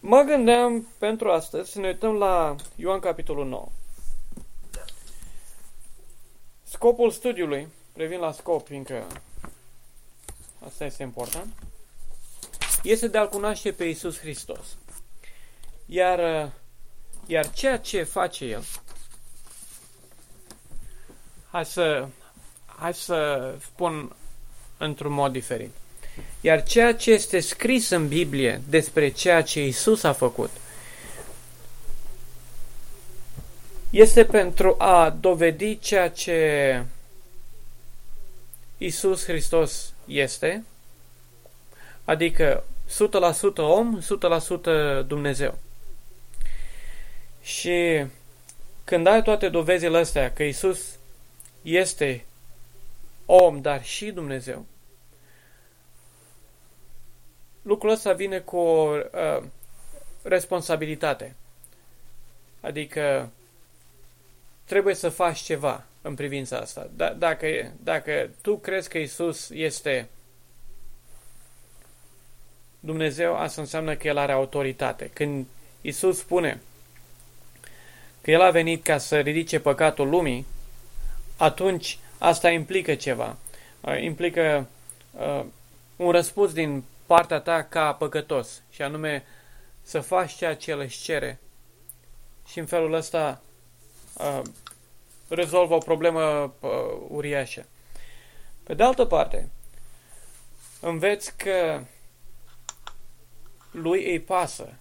mă gândeam pentru astăzi să ne uităm la Ioan capitolul 9. Scopul studiului, revin la scop, fiindcă asta este important, este de a-L cunoaște pe Iisus Hristos. Iar, iar ceea ce face El, hai să, hai să spun într-un mod diferit. Iar ceea ce este scris în Biblie despre ceea ce Isus a făcut este pentru a dovedi ceea ce Isus Hristos este, adică 100% om, 100% Dumnezeu. Și când ai toate dovezile astea că Isus este om, dar și Dumnezeu, lucrul ăsta vine cu o uh, responsabilitate. Adică trebuie să faci ceva în privința asta. D- dacă, dacă tu crezi că Isus este Dumnezeu, asta înseamnă că El are autoritate. Când Isus spune că El a venit ca să ridice păcatul lumii, atunci asta implică ceva. Uh, implică uh, un răspuns din partea ta ca păcătos, și anume să faci ceea ce El își cere. Și în felul ăsta uh, rezolvă o problemă uh, uriașă. Pe de altă parte, înveți că lui îi pasă.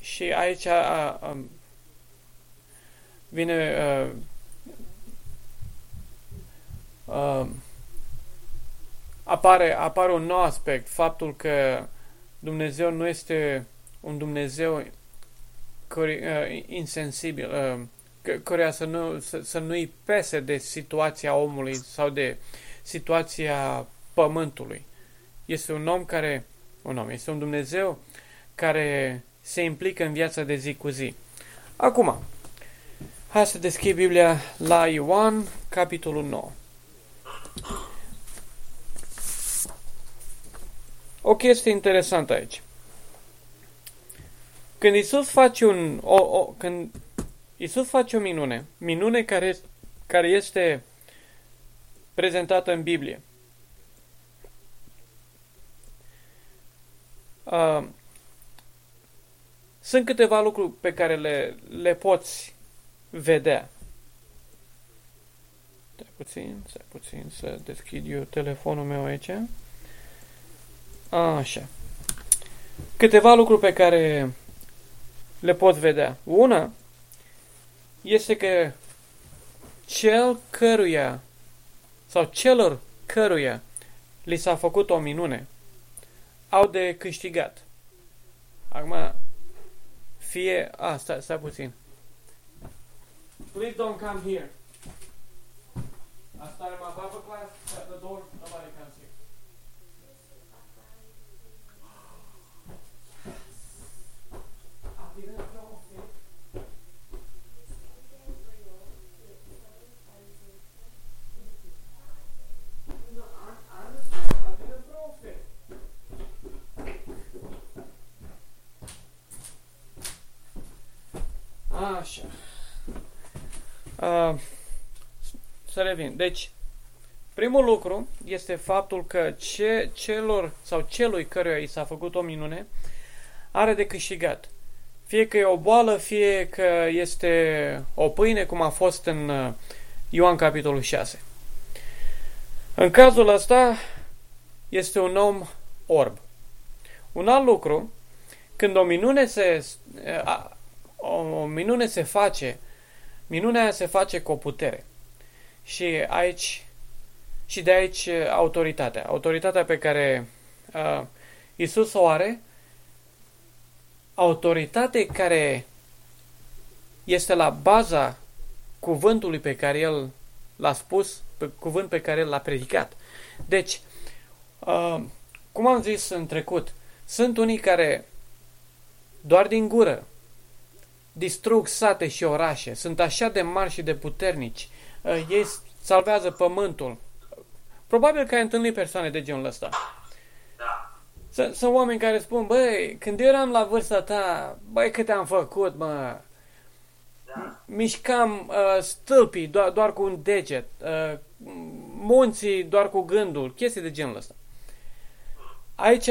Și aici a, a, vine a, a, apare, apare un nou aspect, faptul că Dumnezeu nu este un Dumnezeu uh, insensibil, uh, căruia să, nu, să, să nu-i pese de situația omului sau de situația pământului. Este un om care, un om, este un Dumnezeu care se implică în viața de zi cu zi. Acum, hai să deschid Biblia la Ioan, capitolul 9. O chestie interesantă aici. Când Isus face un, o, o, când Isus face o minune, minune care, care este prezentată în Biblie. Uh, sunt câteva lucruri pe care le, le poți vedea. Stai puțin, stai puțin să deschid eu telefonul meu aici. Așa. Câteva lucruri pe care le pot vedea. Una este că cel căruia sau celor căruia li s-a făcut o minune au de câștigat. Acum, fie... A, ah, stai, stai puțin. Please don't come here. I started my Bible class Așa. Uh, să revin. Deci, primul lucru este faptul că ce, celor sau celui căruia i s-a făcut o minune are de câștigat. Fie că e o boală, fie că este o pâine, cum a fost în Ioan capitolul 6. În cazul ăsta este un om orb. Un alt lucru, când o minune se, o minune se face, minunea se face cu o putere. Și aici, și de aici autoritatea. Autoritatea pe care uh, Isus o are, autoritate care este la baza cuvântului pe care el l-a spus, pe cuvânt pe care el l-a predicat. Deci, uh, cum am zis în trecut, sunt unii care doar din gură distrug sate și orașe, sunt așa de mari și de puternici, uh, ei salvează pământul. Probabil că ai întâlnit persoane de genul ăsta. Sunt oameni care spun, băi, când eram la vârsta ta, băi, câte am făcut, mă. Da. Mișcam uh, stâlpii doar, doar cu un deget, uh, munții doar cu gândul, chestii de genul ăsta. Aici,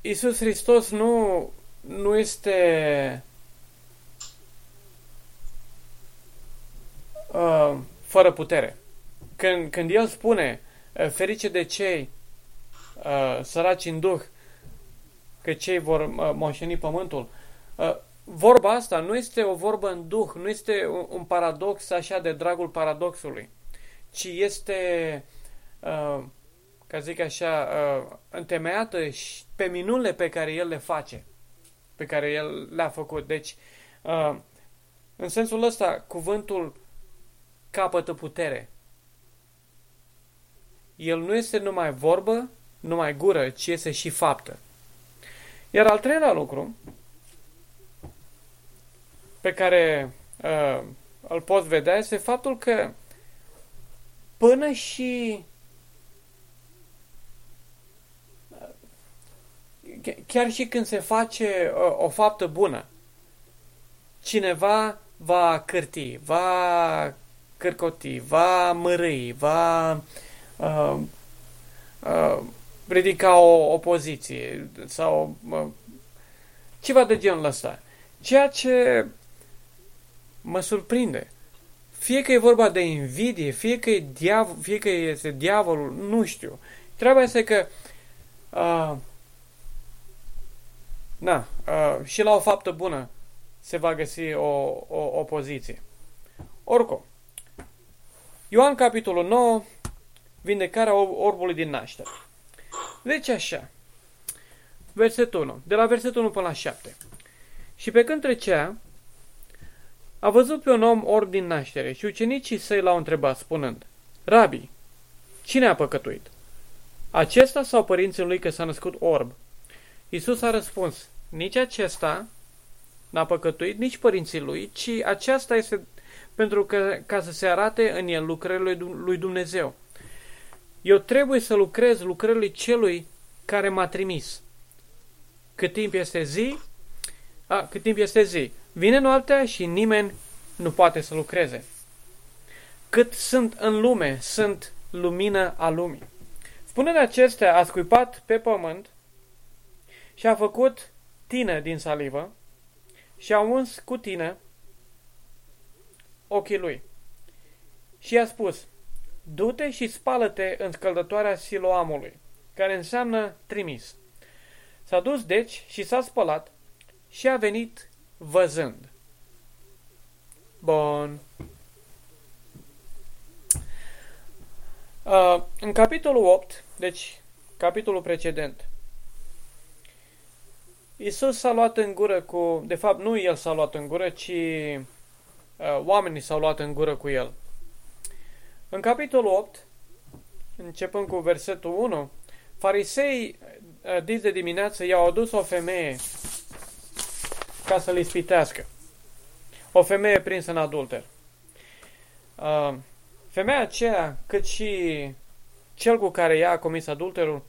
Iisus Hristos nu, nu este uh, fără putere. Când, când El spune, uh, ferice de cei uh, săraci în duh, că cei vor uh, moșteni pământul, uh, vorba asta nu este o vorbă în duh, nu este un, un paradox așa de dragul paradoxului, ci este, uh, ca zic așa, uh, întemeiată și pe minunile pe care El le face, pe care El le-a făcut. Deci, uh, în sensul ăsta, cuvântul capătă putere. El nu este numai vorbă, numai gură, ci este și faptă. Iar al treilea lucru pe care uh, îl poți vedea este faptul că până și uh, chiar și când se face uh, o faptă bună, cineva va cârti, va cârcoti, va mărâi, va uh, uh, ridica o opoziție sau uh, ceva de genul ăsta. Ceea ce mă surprinde. Fie că e vorba de invidie, fie că, e diav- fie că este diavolul, nu știu. Treaba este că uh, na, uh, și la o faptă bună se va găsi o, o opoziție. Oricum, Ioan capitolul 9, vindecarea orbului din naștere. Deci așa, versetul 1, de la versetul 1 până la 7. Și pe când trecea, a văzut pe un om orb din naștere și ucenicii săi l-au întrebat, spunând, Rabi, cine a păcătuit? Acesta sau părinții lui că s-a născut orb? Iisus a răspuns, nici acesta n-a păcătuit, nici părinții lui, ci aceasta este pentru că, ca să se arate în el lucrările lui Dumnezeu. Eu trebuie să lucrez lucrările celui care m-a trimis. Cât timp este zi, a, cât timp este zi, vine noaptea și nimeni nu poate să lucreze. Cât sunt în lume, sunt lumină a lumii. Spunând acestea, a scuipat pe pământ și a făcut tine din salivă și a uns cu tine ochii lui. Și i-a spus, du-te și spală-te în scăldătoarea siloamului, care înseamnă trimis. S-a dus deci și s-a spălat și a venit văzând. Bun. Uh, în capitolul 8, deci capitolul precedent, Isus s-a luat în gură cu, de fapt nu el s-a luat în gură, ci Uh, oamenii s-au luat în gură cu el. În capitolul 8, începând cu versetul 1, farisei uh, dis de dimineață i-au adus o femeie ca să-l ispitească. O femeie prinsă în adulter. Uh, femeia aceea, cât și cel cu care ea a comis adulterul,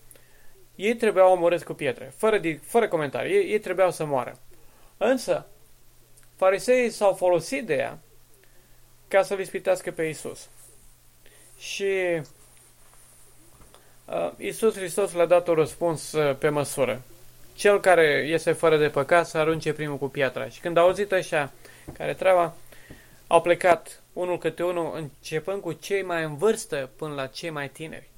ei trebuiau omorâți cu pietre, fără, fără comentarii, ei, ei trebuiau să moară. Însă, Fariseii s-au folosit de ea ca să-L ispitească pe Isus. Și uh, Isus Hristos le-a dat un răspuns uh, pe măsură. Cel care este fără de păcat să arunce primul cu piatra. Și când au auzit așa care treaba, au plecat unul câte unul, începând cu cei mai în vârstă până la cei mai tineri.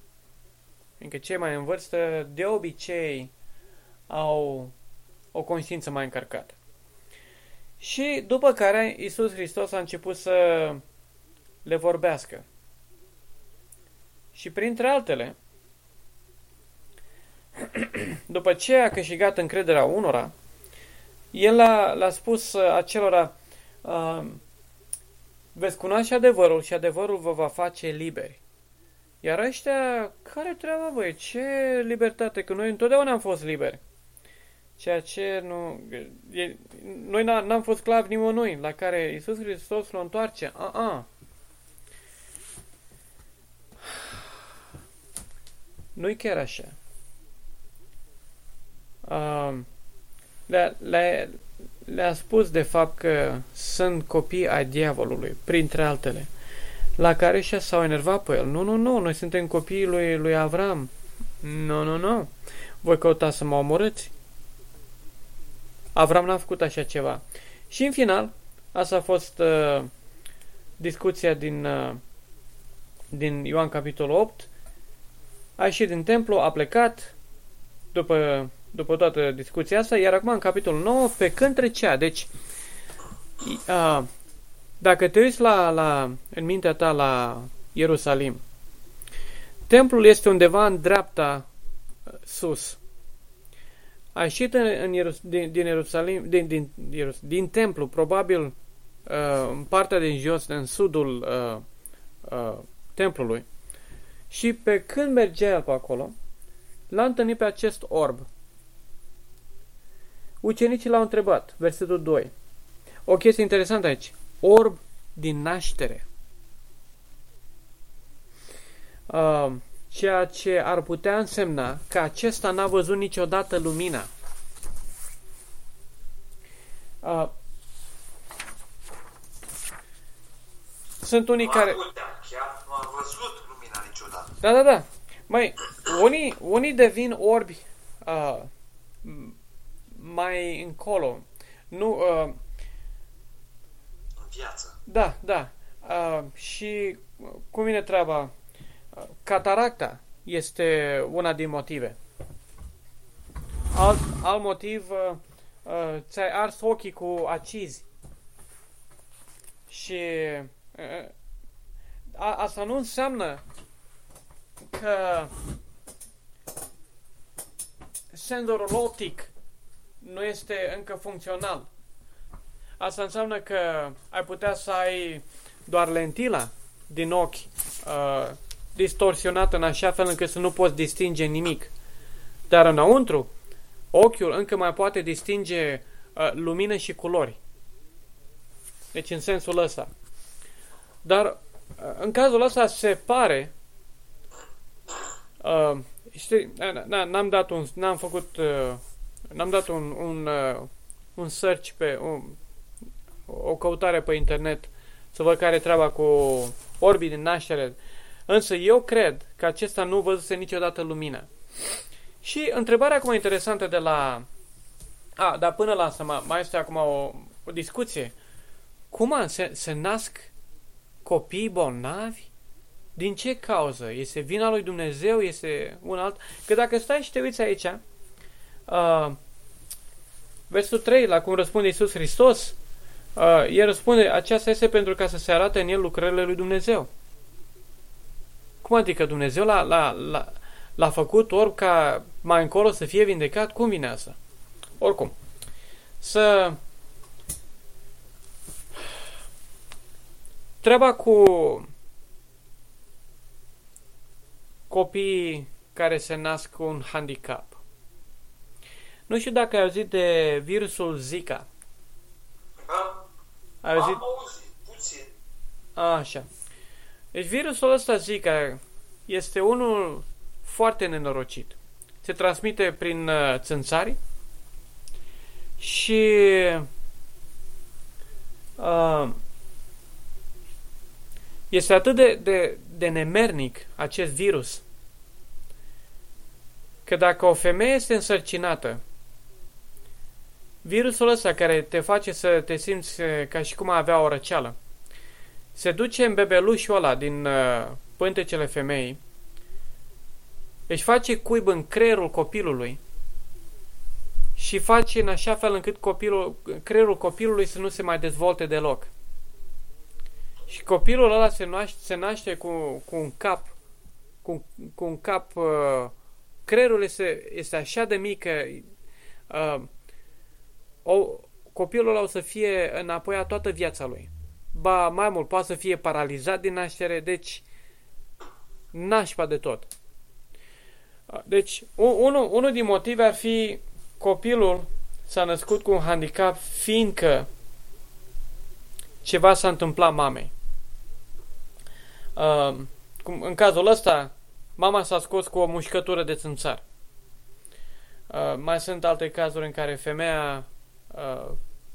Fiindcă cei mai în vârstă, de obicei, au o conștiință mai încărcată. Și după care Isus Hristos a început să le vorbească. Și printre altele, după ce a câștigat încrederea unora, el a, a spus acelora, uh, veți cunoaște adevărul și adevărul vă va face liberi. Iar ăștia, care treaba, băi? Ce libertate? Că noi întotdeauna am fost liberi. Ceea ce nu... E, noi n-am fost sclavi nimănui, la care Iisus Hristos l-o întoarce. A-a. Nu-i chiar așa. uh, le-a, le le spus de fapt că sunt copii ai diavolului, printre altele, la care și s-au enervat pe el. Nu, nu, nu, noi suntem copiii lui, lui Avram. Nu, nu, nu. Voi căuta să mă omorâți. Avram n-a făcut așa ceva. Și în final, asta a fost uh, discuția din, uh, din Ioan capitolul 8. A ieșit din templu, a plecat, după, după toată discuția asta, iar acum în capitolul 9, pe când trecea. Deci, uh, dacă te uiți la, la, în mintea ta la Ierusalim, templul este undeva în dreapta uh, sus. A ieșit în, în Ierus, din, din Ierusalim, din, din, Ierus, din templu, probabil uh, în partea din jos, în sudul uh, uh, templului. Și pe când mergea el pe acolo, l-a întâlnit pe acest orb. Ucenicii l-au întrebat, versetul 2. O chestie interesantă aici. Orb din naștere. Uh, ceea ce ar putea însemna că acesta n-a văzut niciodată lumina. Uh, sunt unii care... Chiar nu a văzut lumina niciodată. Da, da, da. Mai, unii, unii devin orbi uh, mai încolo. Nu, uh, În viață. da, da. Uh, și cum vine treaba? Uh, Cataracta este una din motive. Alt, alt motiv, uh, uh, ți-ai ars ochii cu acizi. Și uh, a, asta nu înseamnă că senzorul optic nu este încă funcțional. Asta înseamnă că ai putea să ai doar lentila din ochi uh, distorsionată în așa fel încât să nu poți distinge nimic. Dar înăuntru, ochiul încă mai poate distinge uh, lumină și culori. Deci în sensul ăsta. Dar uh, în cazul ăsta se pare Uh, știi, n-am dat un, n-am făcut, uh, n-am dat un, un, uh, un search pe, un, o căutare pe internet să văd care e treaba cu orbii din naștere. Însă eu cred că acesta nu văzuse niciodată lumină. Și întrebarea acum interesantă de la... A, dar până la asta mai este acum o, o discuție. Cum se, se nasc copii bolnavi? Din ce cauză? Este vina lui Dumnezeu? Este un alt? Că dacă stai și te uiți aici, uh, versul 3, la cum răspunde Iisus Hristos, uh, el răspunde, aceasta este pentru ca să se arate în el lucrările lui Dumnezeu. Cum adică Dumnezeu l-a, l-a, l-a, l-a făcut ori ca mai încolo să fie vindecat? Cum vine asta? Oricum, să... Treaba cu copiii care se nasc cu un handicap. Nu știu dacă ai auzit de virusul Zika. Da? Ai auzit? Am auzit, puțin. Așa. Deci virusul ăsta Zika este unul foarte nenorocit. Se transmite prin uh, țânțari și uh, este atât de, de, de nemernic acest virus că dacă o femeie este însărcinată, virusul ăsta care te face să te simți eh, ca și cum a avea o răceală, se duce în bebelușul ăla din uh, pântecele femeii, își face cuib în creierul copilului și face în așa fel încât copilul, creierul copilului să nu se mai dezvolte deloc. Și copilul ăla se naște, se naște cu, cu un cap, cu, cu un cap, uh, creierul este, este așa de mic că uh, o, copilul ăla o să fie înapoi a toată viața lui. Ba, mai mult, poate să fie paralizat din naștere, deci nașpa de tot. Uh, deci, unul, unul din motive ar fi copilul s-a născut cu un handicap fiindcă ceva s-a întâmplat mamei. Uh, cum, în cazul ăsta, mama s-a scos cu o mușcătură de țânțar. Uh, mai sunt alte cazuri în care femeia uh,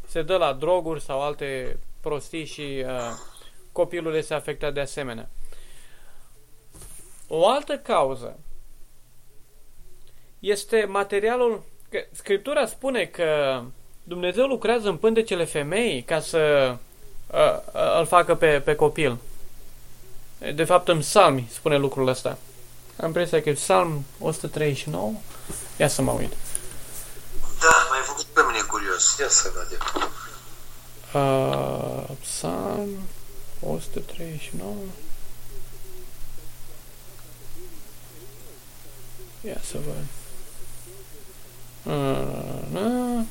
se dă la droguri sau alte prostii și uh, copilul este afectat de asemenea. O altă cauză este materialul. Că Scriptura spune că Dumnezeu lucrează în pântecele femeii ca să uh, uh, îl facă pe, pe copil. De fapt, în psalmi spune lucrul ăsta. Am impresia că e psalm 139. Ia să mă uit. Da, mai făcut pe mine curios. Ia să vedem. Uh, psalm 139. Ia să văd. Uh, uh,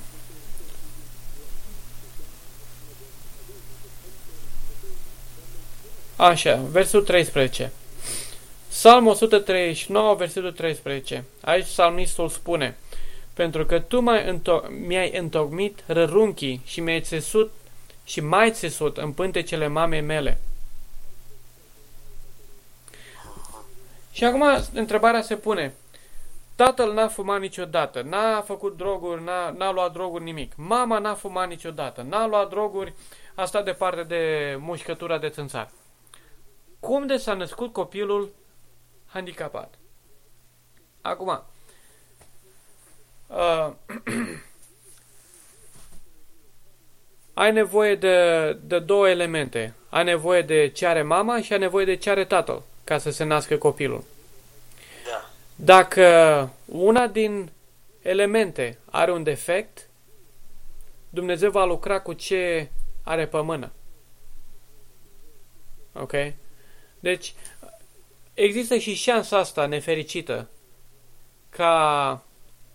Așa, versul 13. Psalm 139, versetul 13. Aici psalmistul spune Pentru că tu mi-ai înto- mi întocmit rărunchii și mi-ai țesut și mai țesut în pântecele mamei mele. Și acum întrebarea se pune. Tatăl n-a fumat niciodată, n-a făcut droguri, n-a, n-a luat droguri nimic. Mama n-a fumat niciodată, n-a luat droguri, a stat departe de mușcătura de țânțar. Cum de s-a născut copilul handicapat? Acum, uh, ai nevoie de, de două elemente. Ai nevoie de ce are mama și ai nevoie de ce are tatăl ca să se nască copilul. Da. Dacă una din elemente are un defect, Dumnezeu va lucra cu ce are pe mână. Ok? Deci, există și șansa asta nefericită ca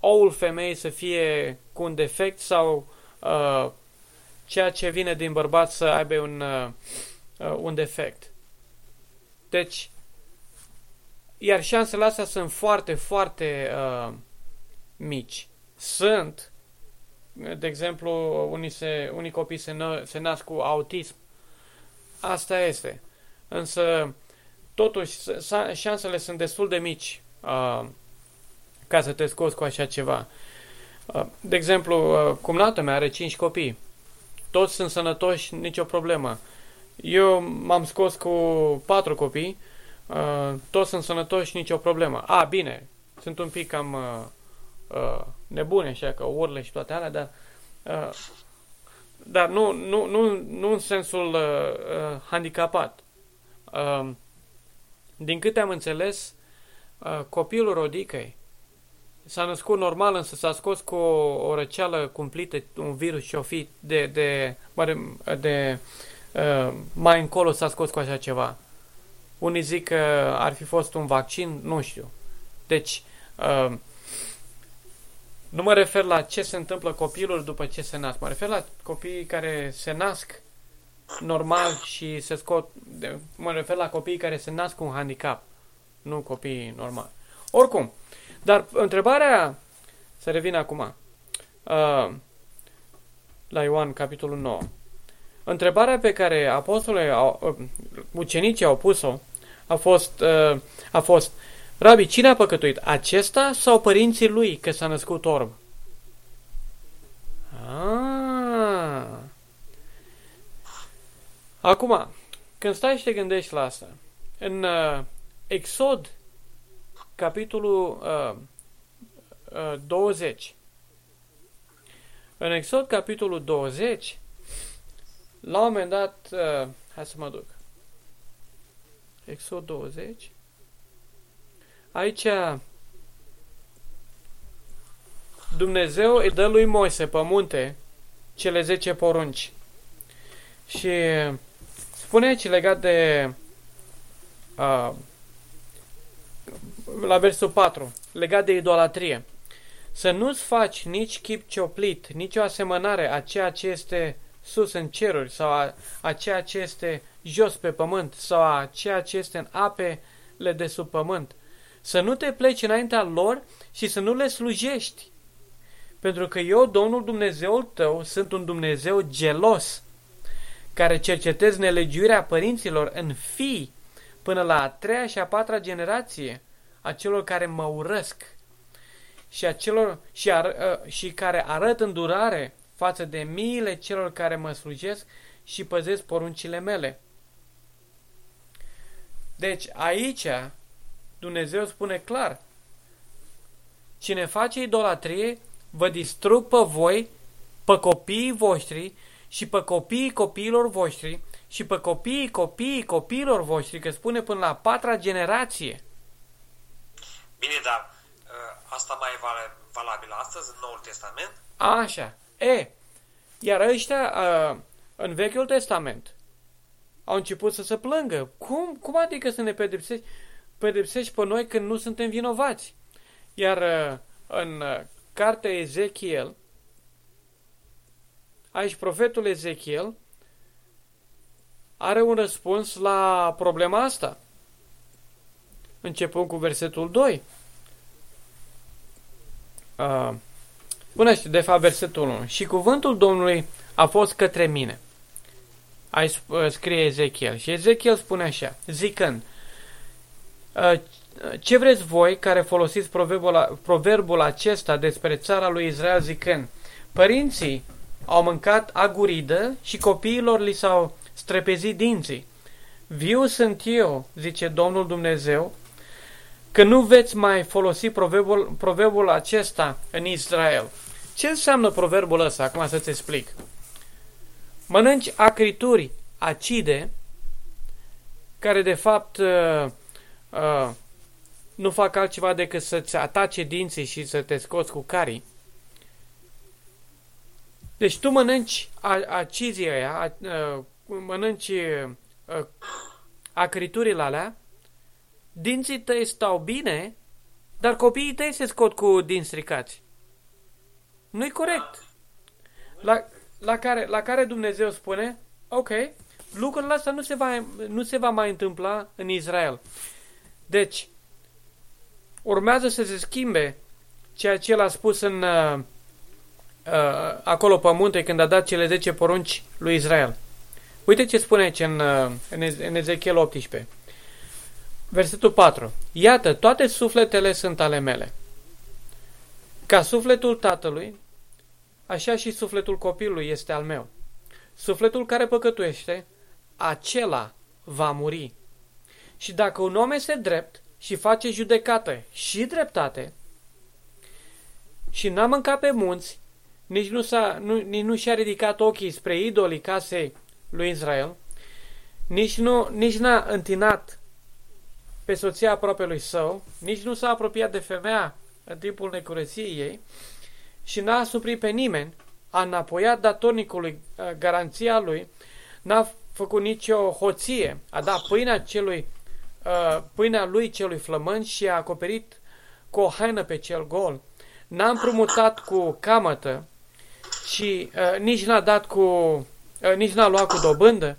oul femeii să fie cu un defect sau uh, ceea ce vine din bărbat să aibă un, uh, uh, un defect. Deci, iar șansele astea sunt foarte, foarte uh, mici. Sunt, de exemplu, unii, se, unii copii se, nă, se nasc cu autism. Asta este. Însă, totuși, șansele sunt destul de mici uh, ca să te scoți cu așa ceva. Uh, de exemplu, uh, cumnata mea are 5 copii. Toți sunt sănătoși, nicio problemă. Eu m-am scos cu 4 copii, uh, toți sunt sănătoși, nicio problemă. A, bine, sunt un pic cam uh, uh, nebune, așa, că urle și toate alea, dar, uh, dar nu, nu, nu, nu în sensul uh, uh, handicapat. Uh, din câte am înțeles, uh, copilul Rodicăi s-a născut normal, însă s-a scos cu o, o răceală cumplită, un virus și o fi de, de, de, de uh, mai încolo s-a scos cu așa ceva. Unii zic că ar fi fost un vaccin, nu știu. Deci, uh, nu mă refer la ce se întâmplă copilul după ce se nasc. Mă refer la copiii care se nasc normal și se scot... De, mă refer la copiii care se nasc cu un handicap, nu copiii normali. Oricum, dar întrebarea, să revin acum, uh, la Ioan, capitolul 9. Întrebarea pe care apostolii, au, uh, ucenicii au pus-o a fost, uh, a fost Rabi, cine a păcătuit? Acesta sau părinții lui că s-a născut orb? Ah. Acum, când stai și te gândești la asta, în uh, Exod, capitolul uh, uh, 20, în Exod, capitolul 20, la un moment dat, uh, hai să mă duc, Exod 20, aici Dumnezeu îi dă lui Moise pe munte cele 10 porunci. Și spune aici legat de uh, la versul 4, legat de idolatrie. Să nu-ți faci nici chip cioplit, nici o asemănare a ceea ce este sus în ceruri sau a, a ceea ce este jos pe pământ sau a ceea ce este în apele de sub pământ. Să nu te pleci înaintea lor și să nu le slujești. Pentru că eu, Domnul Dumnezeul tău, sunt un Dumnezeu gelos, care cercetez nelegiuirea părinților în fii până la a treia și a patra generație a celor care mă urăsc și, a celor, și, ar, uh, și care arăt îndurare față de miile celor care mă slujesc și păzesc poruncile mele. Deci aici Dumnezeu spune clar, cine face idolatrie, vă distrug pe voi, pe copiii voștri și pe copiii copiilor voștri și pe copiii copiii copiilor voștri, că spune până la patra generație. Bine, dar ă, asta mai e valabil astăzi în Noul Testament? Așa. E, iar ăștia ă, în Vechiul Testament au început să se plângă. Cum, cum adică să ne pedepsești, pedepsești pe noi când nu suntem vinovați? Iar ă, în cartea Ezechiel, aici profetul Ezechiel are un răspuns la problema asta. Începând cu versetul 2. Uh, până și de fapt versetul 1. Și cuvântul Domnului a fost către mine. Ai scrie Ezechiel. Și Ezechiel spune așa, zicând, uh, ce vreți voi care folosiți proverbul, proverbul acesta despre țara lui Israel zicând, părinții au mâncat aguridă și copiilor li s-au strepezit dinții. Viu sunt eu, zice Domnul Dumnezeu, că nu veți mai folosi proverbul, proverbul acesta în Israel. Ce înseamnă proverbul ăsta? Acum să-ți explic. Mănânci acrituri acide, care de fapt uh, uh, nu fac altceva decât să-ți atace dinții și să te scoți cu carii. Deci tu mănânci acizii aia, uh, mănânci uh, acriturile alea, dinții tăi stau bine, dar copiii tăi se scot cu dinți stricați. Nu-i corect. La, la, care, la care Dumnezeu spune, ok, lucrul ăsta nu se, va, nu se va mai întâmpla în Israel. Deci, urmează să se schimbe ceea ce el a spus în, uh, uh, acolo pe munte când a dat cele 10 porunci lui Israel. Uite ce spune aici în, uh, în Ezechiel 18. Versetul 4. Iată, toate sufletele sunt ale mele. Ca sufletul tatălui, așa și sufletul copilului este al meu. Sufletul care păcătuiește, acela va muri. Și dacă un om este drept și face judecată și dreptate, și n-a mâncat pe munți, nici nu, s-a, nu, nici nu și-a ridicat ochii spre idolii casei lui Israel, nici, nu, nici n-a întinat pe soția aproape lui său, nici nu s-a apropiat de femeia în timpul necurăției ei și n-a asuprit pe nimeni, a înapoiat datornicului uh, garanția lui, n-a făcut nicio hoție, a dat pâinea, celui, uh, pâinea lui celui flământ și a acoperit cu o haină pe cel gol, n-a împrumutat cu camătă și uh, nici n-a dat cu, uh, nici n-a luat cu dobândă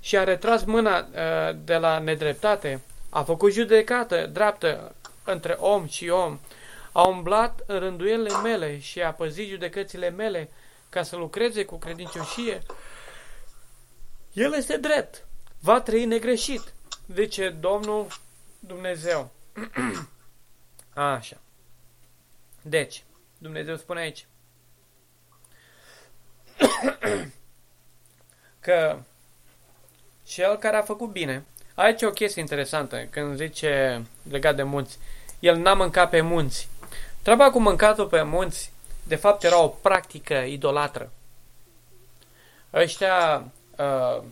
și a retras mâna uh, de la nedreptate, a făcut judecată dreaptă între om și om, a umblat în rânduielile mele și a păzit judecățile mele ca să lucreze cu credincioșie, el este drept, va trăi negreșit, zice Domnul Dumnezeu. Așa. Deci, Dumnezeu spune aici că cel care a făcut bine Aici e o chestie interesantă, când zice legat de munți. El n-a mâncat pe munți. Treaba cu mâncatul pe munți, de fapt, era o practică idolatră. Ăștia uh,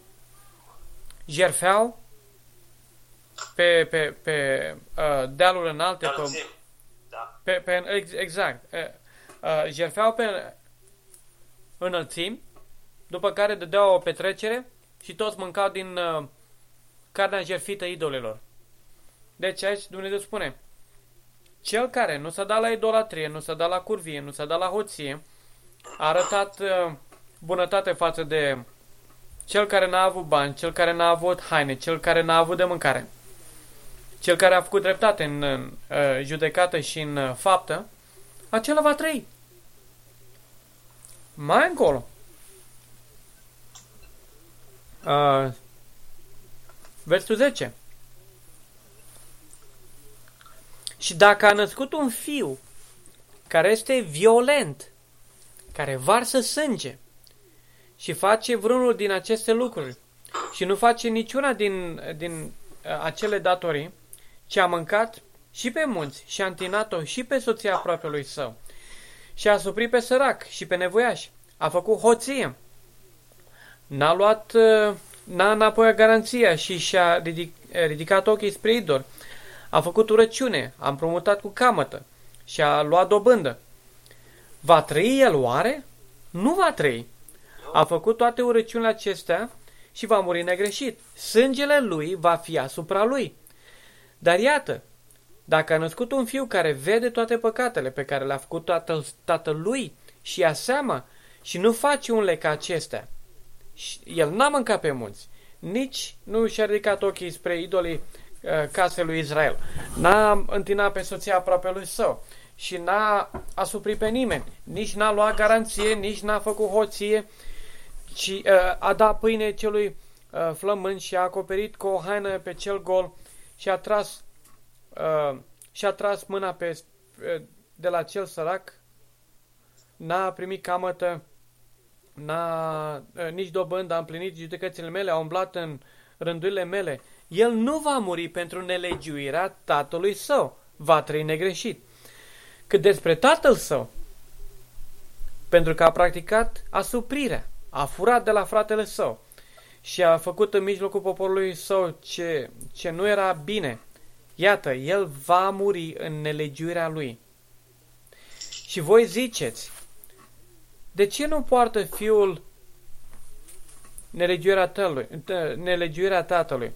jerfeau pe, pe, pe uh, dealuri înalte. Pe, da. pe, pe, exact. Uh, uh, jerfeau pe înălțimi, după care dădeau o petrecere și toți mâncau din uh, carnea jerfită idolelor. Deci aici Dumnezeu spune, cel care nu s-a dat la idolatrie, nu s-a dat la curvie, nu s-a dat la hoție, a arătat uh, bunătate față de cel care n-a avut bani, cel care n-a avut haine, cel care n-a avut de mâncare, cel care a făcut dreptate în uh, judecată și în uh, faptă, acela va trăi. Mai încolo. Uh, Versul 10. Și dacă a născut un fiu care este violent, care varsă sânge și face vreunul din aceste lucruri și nu face niciuna din, din uh, acele datorii, ci a mâncat și pe munți și a întinat-o și pe soția aproapelui său și a suprit pe sărac și pe nevoiaș, a făcut hoție, n-a luat, uh, n-a înapoi garanția și și-a ridic, ridicat ochii spre idol, a făcut urăciune, a împrumutat cu camătă și a luat dobândă. Va trăi el oare? Nu va trăi. A făcut toate urăciunile acestea și va muri negreșit. Sângele lui va fi asupra lui. Dar iată, dacă a născut un fiu care vede toate păcatele pe care le-a făcut tatăl, tatăl lui și ia seama și nu face unele ca acestea, el n-a mâncat pe munți, nici nu și-a ridicat ochii spre idolii uh, casei lui Israel, n-a întinat pe soția aproape lui său și n-a asuprit pe nimeni, nici n-a luat garanție, nici n-a făcut hoție, ci uh, a dat pâine celui uh, flământ și a acoperit cu o haină pe cel gol și a tras uh, și a tras mâna pe, uh, de la cel sărac, n-a primit camătă, n-a uh, nici dobândă, a împlinit judecățile mele, a umblat în rândurile mele. El nu va muri pentru nelegiuirea tatălui său, va trăi negreșit. Cât despre tatăl său, pentru că a practicat asuprirea, a furat de la fratele său și a făcut în mijlocul poporului său ce, ce nu era bine, Iată, el va muri în nelegiuirea lui. Și voi ziceți, de ce nu poartă fiul nelegiuirea, tălui, nelegiuirea tatălui?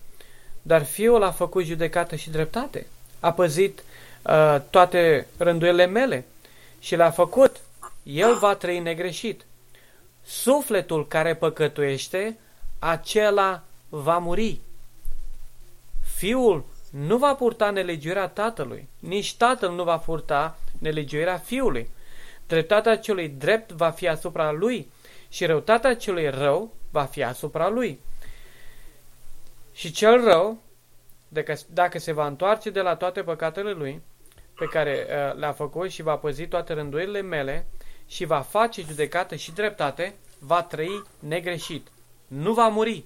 Dar fiul a făcut judecată și dreptate. A păzit uh, toate rânduielile mele și le-a făcut. El va trăi negreșit. Sufletul care păcătuiește, acela va muri. Fiul nu va purta nelegiuirea tatălui, nici tatăl nu va purta nelegiuirea fiului. Dreptatea celui drept va fi asupra lui și răutatea celui rău va fi asupra lui. Și cel rău, dacă se va întoarce de la toate păcatele lui, pe care uh, le-a făcut și va păzi toate rânduirile mele și va face judecată și dreptate, va trăi negreșit. Nu va muri.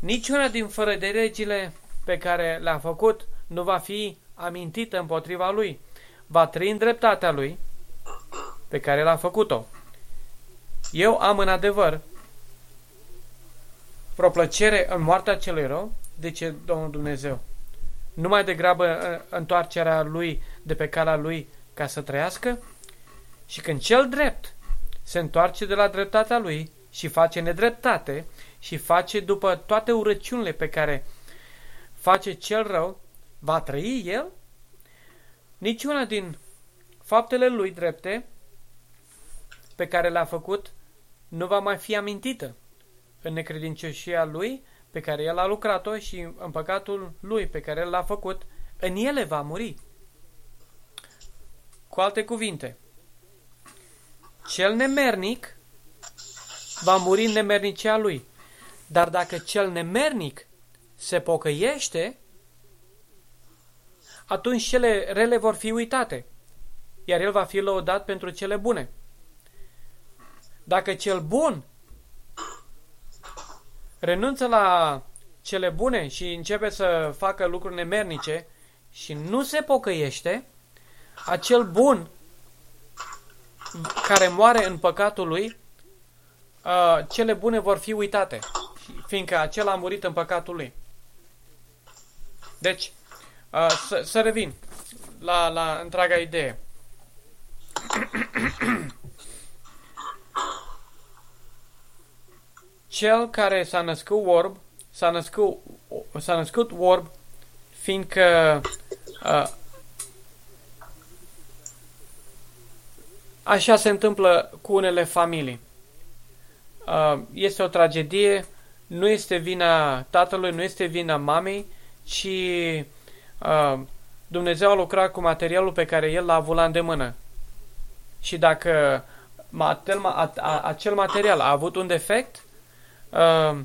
Niciuna din fără de regile pe care le-a făcut nu va fi amintită împotriva lui. Va trăi în dreptatea lui pe care l-a făcut-o. Eu am în adevăr vreo plăcere în moartea celui rău? De ce, Domnul Dumnezeu? Numai degrabă întoarcerea lui de pe calea lui ca să trăiască? Și când cel drept se întoarce de la dreptatea lui și face nedreptate și face după toate urăciunile pe care face cel rău, va trăi el? Niciuna din faptele lui drepte pe care le-a făcut nu va mai fi amintită în necredincioșia lui pe care el a lucrat-o și în păcatul lui pe care l-a făcut, în ele va muri. Cu alte cuvinte, cel nemernic va muri în nemernicea lui. Dar dacă cel nemernic se pocăiește, atunci cele rele vor fi uitate, iar el va fi lăudat pentru cele bune. Dacă cel bun renunță la cele bune și începe să facă lucruri nemernice și nu se pocăiește, acel bun care moare în păcatul lui, cele bune vor fi uitate, fiindcă acela a murit în păcatul lui. Deci, uh, să, să revin la, la întreaga idee. Cel care s-a născut orb, s-a născut, s-a născut orb, fiindcă uh, așa se întâmplă cu unele familii. Uh, este o tragedie, nu este vina tatălui, nu este vina mamei, ci uh, Dumnezeu a lucrat cu materialul pe care El l-a avut la îndemână. Și dacă acel material a avut un defect, uh,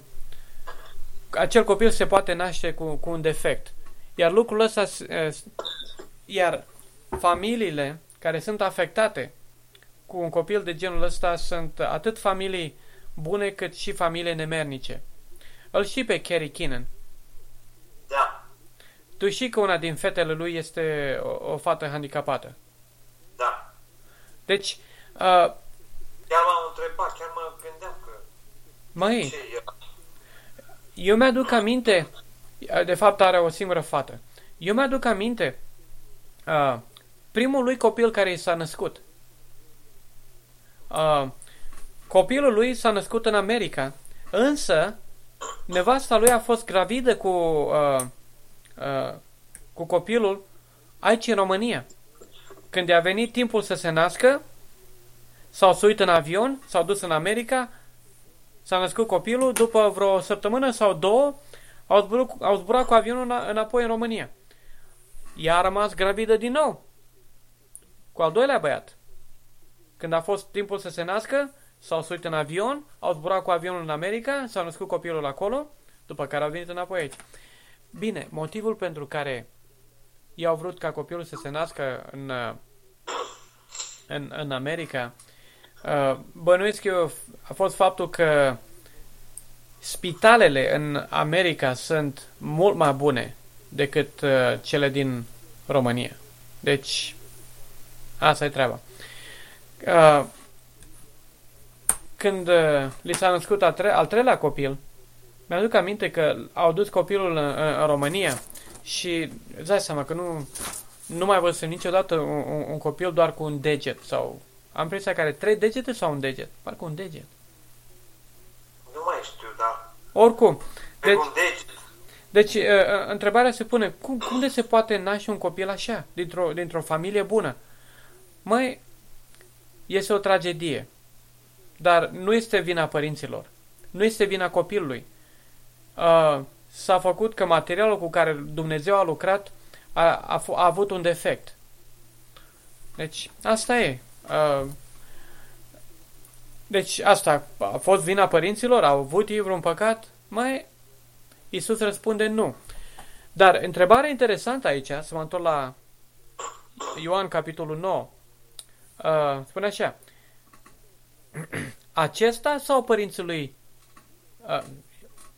acel copil se poate naște cu, cu un defect. Iar lucrul ăsta, uh, iar familiile care sunt afectate cu un copil de genul ăsta sunt atât familii bune cât și familii nemernice. Îl știi pe Kerry Kinnan. Da, Tu știi că una din fetele lui este o, o fată handicapată. da. Deci, uh, Chiar m-am întrebat, chiar mă gândeam că măi, ce e. eu mi-aduc aminte, de fapt are o singură fată, eu mi-aduc aminte uh, primul lui copil care i s-a născut. Uh, copilul lui s-a născut în America, însă nevasta lui a fost gravidă cu, uh, uh, cu copilul aici în România. Când i-a venit timpul să se nască, s-au suit în avion, s-au dus în America, s-a născut copilul, după vreo săptămână sau două, au zburat, au zburat cu avionul îna- înapoi în România. Ea a rămas gravidă din nou, cu al doilea băiat. Când a fost timpul să se nască, s-au suit în avion, au zburat cu avionul în America, s-a născut copilul acolo, după care au venit înapoi aici. Bine, motivul pentru care ei au vrut ca copilul să se nască în, uh, în, în America, uh, bănuiesc eu, a fost faptul că spitalele în America sunt mult mai bune decât uh, cele din România. Deci, asta e treaba. Uh, când uh, li s-a născut al, tre- al treilea copil, mi-aduc aminte că au dus copilul în, în, în România și îți dai seama că nu, nu mai văzut niciodată un, un, un copil doar cu un deget sau am impresia că are trei degete sau un deget? Parcă un deget. Nu mai știu, dar Oricum, pe deci, un deget. deci uh, uh, întrebarea se pune, cum, cum de se poate naște un copil așa, dintr-o, dintr-o familie bună? Măi, este o tragedie, dar nu este vina părinților, nu este vina copilului. Uh, s-a făcut că materialul cu care Dumnezeu a lucrat a, a, f- a avut un defect. Deci, asta e. Uh, deci, asta a fost vina părinților? Au avut ei vreun păcat? Mai, Iisus răspunde nu. Dar întrebarea interesantă aici, să mă întorc la Ioan capitolul 9, uh, spune așa, acesta sau părinții lui, uh,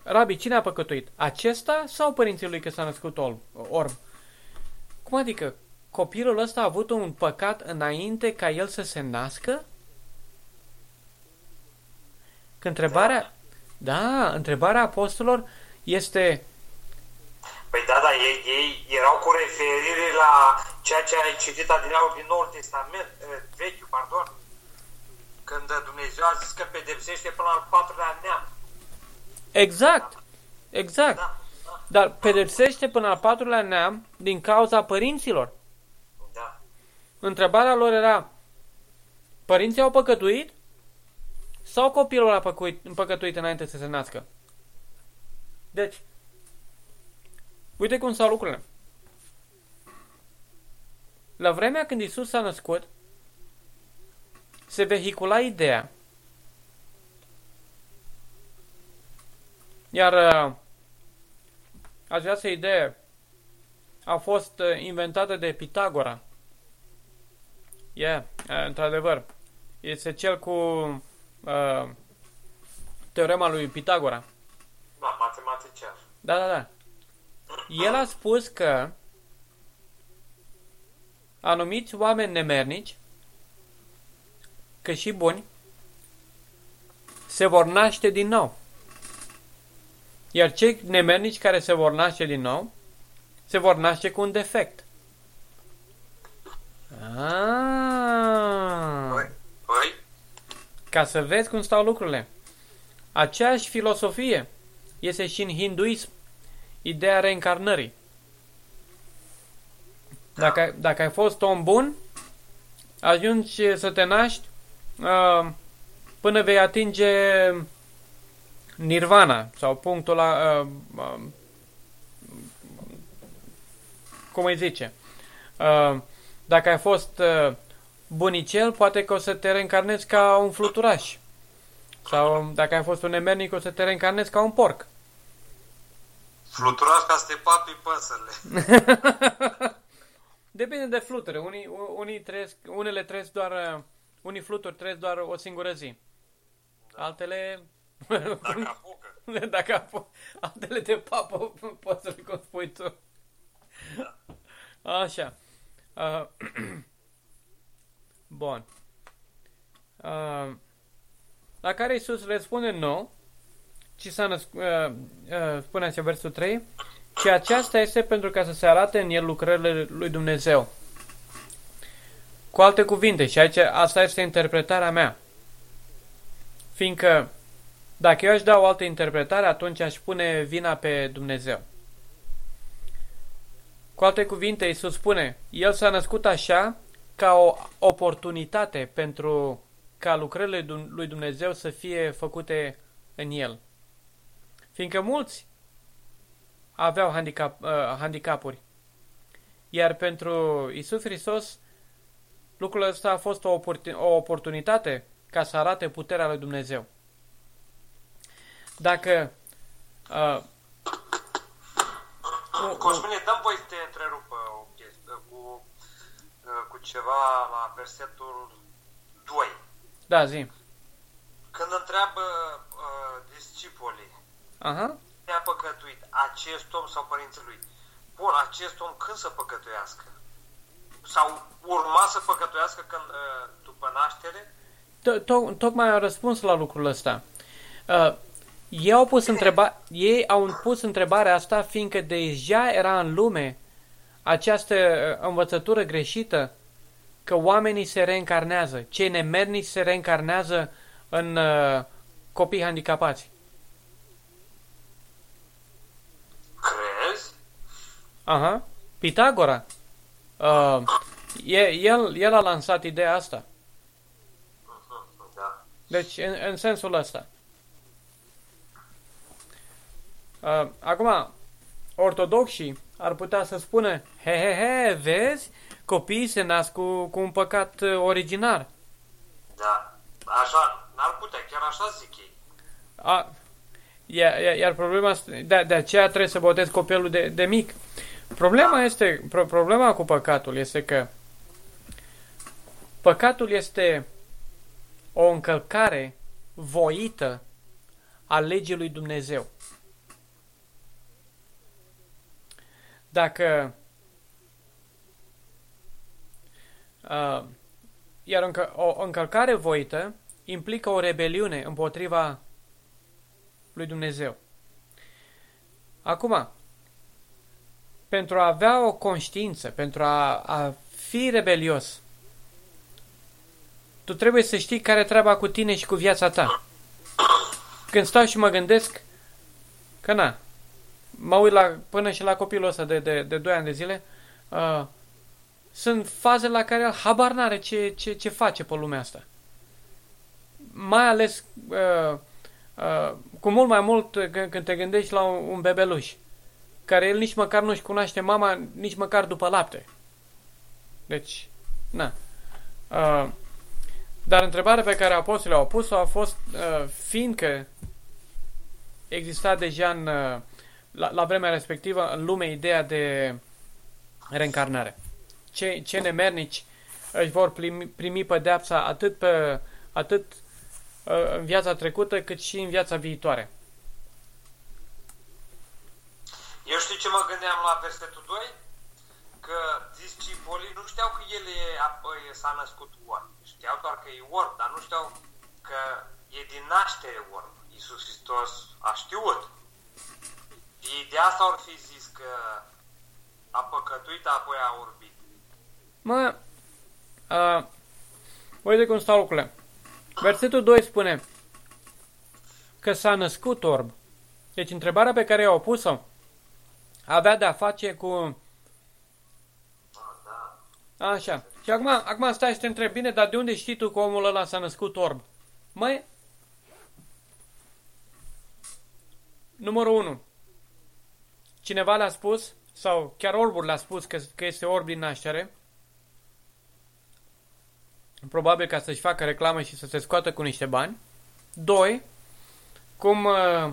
Rabi, cine a păcătuit? Acesta sau părinții lui că s-a născut orb? orb? Cum adică? Copilul ăsta a avut un păcat înainte ca el să se nască? Că întrebarea, da, întrebarea apostolilor este, Păi da, da, ei, ei erau cu referire la ceea ce ai citit adineauri din Noul Testament, eh, vechiul, pardon, când Dumnezeu a zis că pedepsește până al patrulea neam. Exact, exact, Da, da, dar pedepsește până al patrulea neam din cauza părinților. da. Întrebarea lor era, părinții au păcătuit? Sau copilul a păcuit, păcătuit înainte să se nască? Deci, uite cum stau lucrurile. La vremea când Isus s-a născut, se vehicula ideea. Iar uh, această idee a fost uh, inventată de Pitagora. E, yeah, uh, într-adevăr. Este cel cu uh, teorema lui Pitagora. Da, matematician. Da, da, da. El a spus că anumiți oameni nemernici, că și buni, se vor naște din nou. Iar cei nemernici care se vor naște din nou, se vor naște cu un defect. Ah. Păi, păi, Ca să vezi cum stau lucrurile. Aceeași filosofie este și în hinduism. Ideea reîncarnării. Dacă, ai- dacă ai fost om bun, ajungi să te naști uh, până vei atinge nirvana sau punctul la... Uh, uh, cum îi zice? Uh, dacă ai fost uh, bunicel, poate că o să te reîncarnezi ca un fluturaș. Sau dacă ai fost un nemernic, o să te reîncarnezi ca un porc. fluturați ca să te papi păsările. Depinde de fluture. Unii, unii trăiesc, unele trăiesc doar, unii fluturi trăiesc doar o singură zi. Da. Altele... Dacă apucă. Dacă apucă. Altele de papă poți să-l conspui tu. Da. Așa. Uh, Bun. Uh, la care Iisus răspunde nu, ci s-a născut, uh, uh, spune așa versul 3, și aceasta este pentru ca să se arate în el lucrările lui Dumnezeu. Cu alte cuvinte, și aici asta este interpretarea mea. Fiindcă dacă eu aș da o altă interpretare, atunci aș pune vina pe Dumnezeu. Cu alte cuvinte, Iisus spune, El s-a născut așa ca o oportunitate pentru ca lucrările lui Dumnezeu să fie făcute în El. Fiindcă mulți aveau handicap, uh, handicapuri. Iar pentru Isus Hristos, lucrul ăsta a fost o, o oportunitate ca să arate puterea lui Dumnezeu. Dacă uh, Cosmine, dăm voi să te întrerupă o chestie, cu, cu ceva la versetul 2. Da, zi. Când întreabă uh, discipolii, Aha. a păcătuit acest om sau părinții lui? Bun, acest om când să păcătuiască? Sau urma să păcătuiască când, uh, după naștere? Tocmai a răspuns la lucrul ăsta. Uh, ei au pus, întreba- ei au pus întrebarea asta fiindcă deja era în lume această uh, învățătură greșită că oamenii se reîncarnează, cei nemernici se reîncarnează în uh, copii handicapați. Crezi? Aha. Pitagora. Uh, el, el a lansat ideea asta. Da. Deci, în, în sensul ăsta. Uh, acum, ortodoxii ar putea să spună, he, he, he, vezi, copiii se nasc cu, cu un păcat uh, originar. Da, așa, n-ar putea, chiar așa zic ei. A, iar, iar, iar problema, de, de aceea trebuie să botezi copilul de, de mic. Problema, da. este, pro, problema cu păcatul este că păcatul este o încălcare voită a legii lui Dumnezeu. Dacă uh, iar încă, o încălcare voită implică o rebeliune împotriva lui Dumnezeu. Acum, pentru a avea o conștiință, pentru a, a fi rebelios, tu trebuie să știi care e treaba cu tine și cu viața ta. Când stau și mă gândesc că na, mă uit la, până și la copilul ăsta de, de, de 2 ani de zile, uh, sunt faze la care el habar n-are ce, ce, ce face pe lumea asta. Mai ales uh, uh, cu mult mai mult când, când te gândești la un, un bebeluș, care el nici măcar nu-și cunoaște mama, nici măcar după lapte. Deci, na. Uh, dar întrebarea pe care apostolii au pus-o a fost, uh, fiindcă exista deja în, uh, la, la vremea respectivă în lume ideea de reîncarnare. Ce, ce nemernici își vor primi, primi pădeapsa atât, pe, atât uh, în viața trecută cât și în viața viitoare. Eu știu ce mă gândeam la versetul 2? Că discipolii nu știau că el e, s-a născut orb. Știau doar că e orb, dar nu știau că e din naștere orb. Iisus Hristos a știut. Și de asta ar fi zis că a păcătuit, apoi a orbit. Mă, uh, uite cum stau lucrurile. Versetul 2 spune că s-a născut orb. Deci întrebarea pe care i-au pus-o avea de-a face cu... Așa. Și acum, acum stai și te întreb, bine, dar de unde știi tu că omul ăla s-a născut orb? Mai Numărul 1. Cineva le-a spus, sau chiar orbul le-a spus că, că este orb din naștere, probabil ca să-și facă reclamă și să se scoată cu niște bani. 2. Cum uh,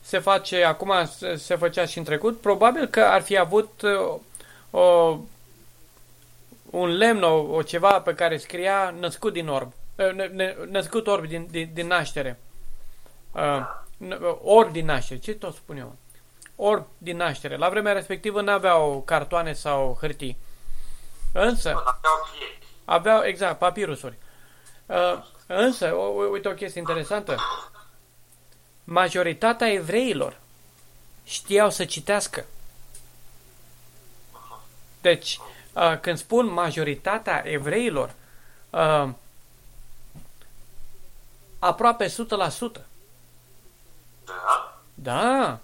se face acum, se făcea și în trecut, probabil că ar fi avut uh, o, un lemn, o, o ceva pe care scria născut din orb. Născut orb din, din, din naștere. Orb din naștere. Ce tot spun eu? Orb din naștere. La vremea respectivă nu aveau cartoane sau hârtii. Însă, aveau, exact, papirusuri. Însă, uite o chestie interesantă. Majoritatea evreilor știau să citească. Deci, uh, când spun majoritatea evreilor, uh, aproape 100%. Da? Da.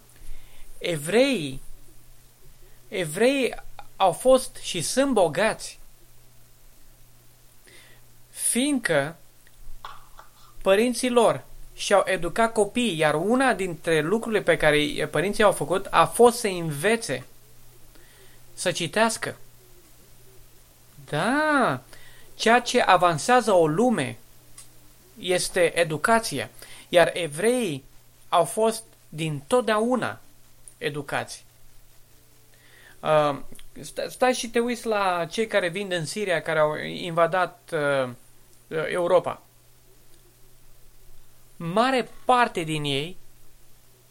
Evreii, evreii au fost și sunt bogați. Fiindcă părinții lor și-au educat copiii, iar una dintre lucrurile pe care părinții au făcut a fost să învețe să citească. Da, ceea ce avansează o lume este educația, iar evreii au fost din totdeauna educați. Uh, stai și te uiți la cei care vin din Siria, care au invadat uh, Europa. Mare parte din ei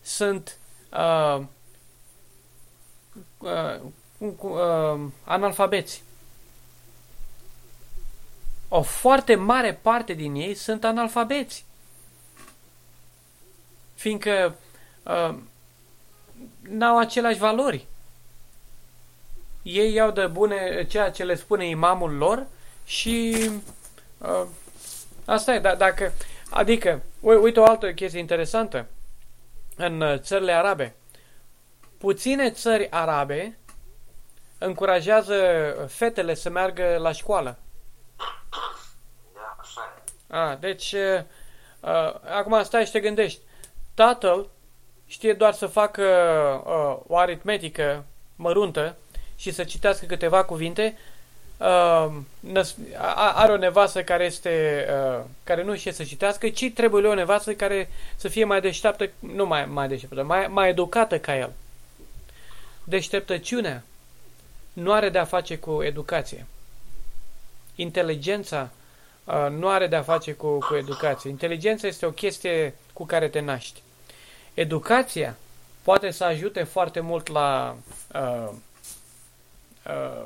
sunt uh, uh, uh, analfabeți. O foarte mare parte din ei sunt analfabeți. Fiindcă uh, n-au aceleași valori. Ei iau de bune ceea ce le spune imamul lor și uh, asta e. D- dacă, adică, uite o altă chestie interesantă. În uh, țările arabe, puține țări arabe încurajează fetele să meargă la școală. Da, așa e. A, deci, uh, acum stai și te gândești. Tatăl știe doar să facă uh, o aritmetică măruntă și să citească câteva cuvinte. Uh, are o nevastă care este uh, care nu știe să citească, ci trebuie lui o nevastă care să fie mai deșteaptă, nu mai, mai deșteaptă, mai, mai educată ca el. Deșteptăciunea nu are de-a face cu educație. Inteligența uh, nu are de-a face cu, cu educație. Inteligența este o chestie cu care te naști. Educația poate să ajute foarte mult la, uh, uh,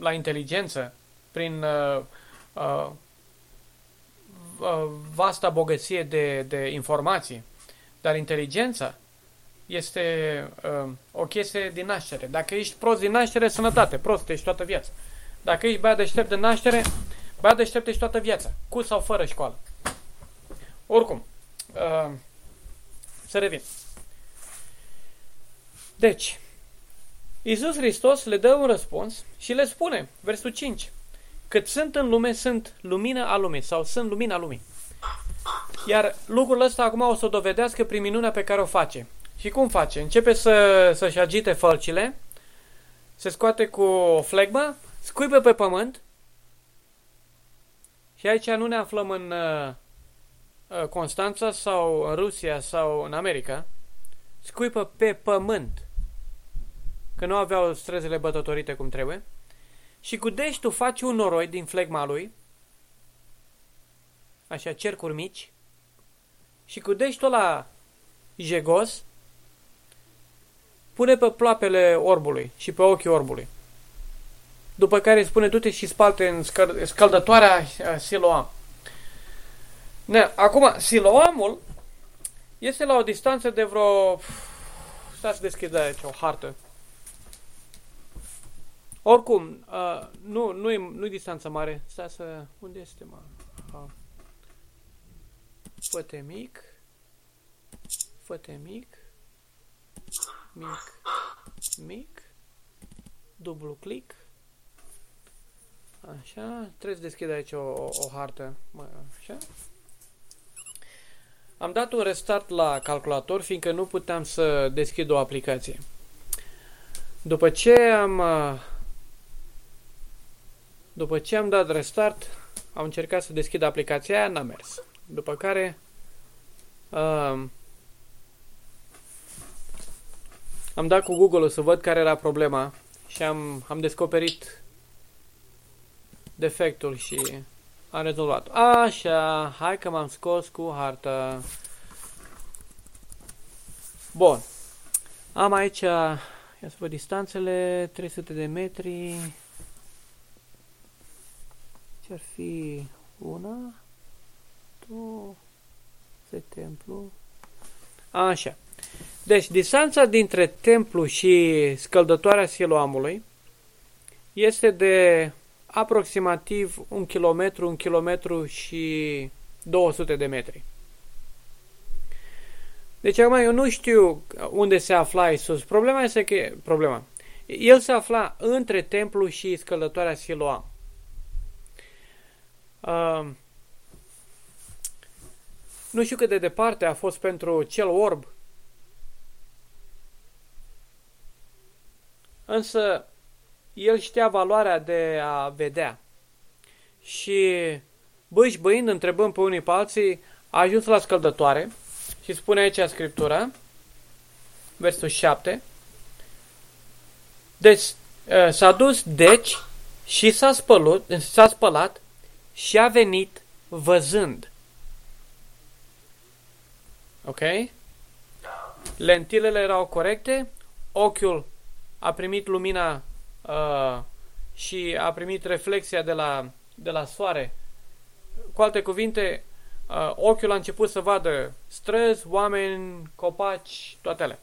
la inteligență prin uh, uh, vasta bogăție de, de informații. Dar inteligența este uh, o chestie din naștere. Dacă ești prost din naștere, sănătate, prost ești toată viața. Dacă ești băiat deștept de naștere, băiat deștept ești toată viața, cu sau fără școală. Oricum, uh, să revin. Deci, Iisus Hristos le dă un răspuns și le spune, versul 5, cât sunt în lume, sunt lumină a lumii sau sunt lumina lumii. Iar lucrul ăsta acum o să o dovedească prin minunea pe care o face. Și cum face? Începe să, să-și agite fălcile, se scoate cu o flegmă, scuipă pe pământ și aici nu ne aflăm în uh, uh, Constanța sau în Rusia sau în America, scuipă pe pământ, că nu aveau străzile bătătorite cum trebuie, și cu deștul faci un noroi din flegma lui, așa, cercuri mici, și cu deștul ăla jegos, pune pe ploapele orbului și pe ochii orbului. După care îi spune, du-te și spalte în scăldătoarea uh, Siloam. Ne, acum, Siloamul este la o distanță de vreo... Stați să deschid aici o hartă. Oricum, uh, nu, nu e nu distanță mare. Stai să... Unde este, mă? Uh. Fă-te mic. Fă-te mic mic, mic, dublu click, așa, trebuie să deschid aici o, o, o hartă, așa. Am dat un restart la calculator, fiindcă nu puteam să deschid o aplicație. După ce am după ce am dat restart, am încercat să deschid aplicația aia, n-a mers. După care uh, Am dat cu Google-ul să văd care era problema și am, am descoperit defectul și am rezolvat. Așa, hai că m-am scos cu harta. Bun. Am aici, ia să văd distanțele, 300 de metri. Ce-ar fi una, două, de templu. Așa. Deci, distanța dintre templu și scăldătoarea siloamului este de aproximativ un kilometru, un kilometru și 200 de metri. Deci acum eu nu știu unde se afla Isus. Problema este că... Problema. El se afla între templu și scăldătoarea Siloam. Uh, nu știu cât de departe a fost pentru cel orb. Însă el știa valoarea de a vedea. Și băși băind, întrebând pe unii pe alții, a ajuns la scăldătoare și spune aici Scriptura, versul 7, deci s-a dus deci și s-a spălat, s-a spălat și a venit văzând. Ok? Lentilele erau corecte, ochiul a primit lumina uh, și a primit reflexia de la, de la soare. Cu alte cuvinte, uh, ochiul a început să vadă străzi, oameni, copaci, toate alea.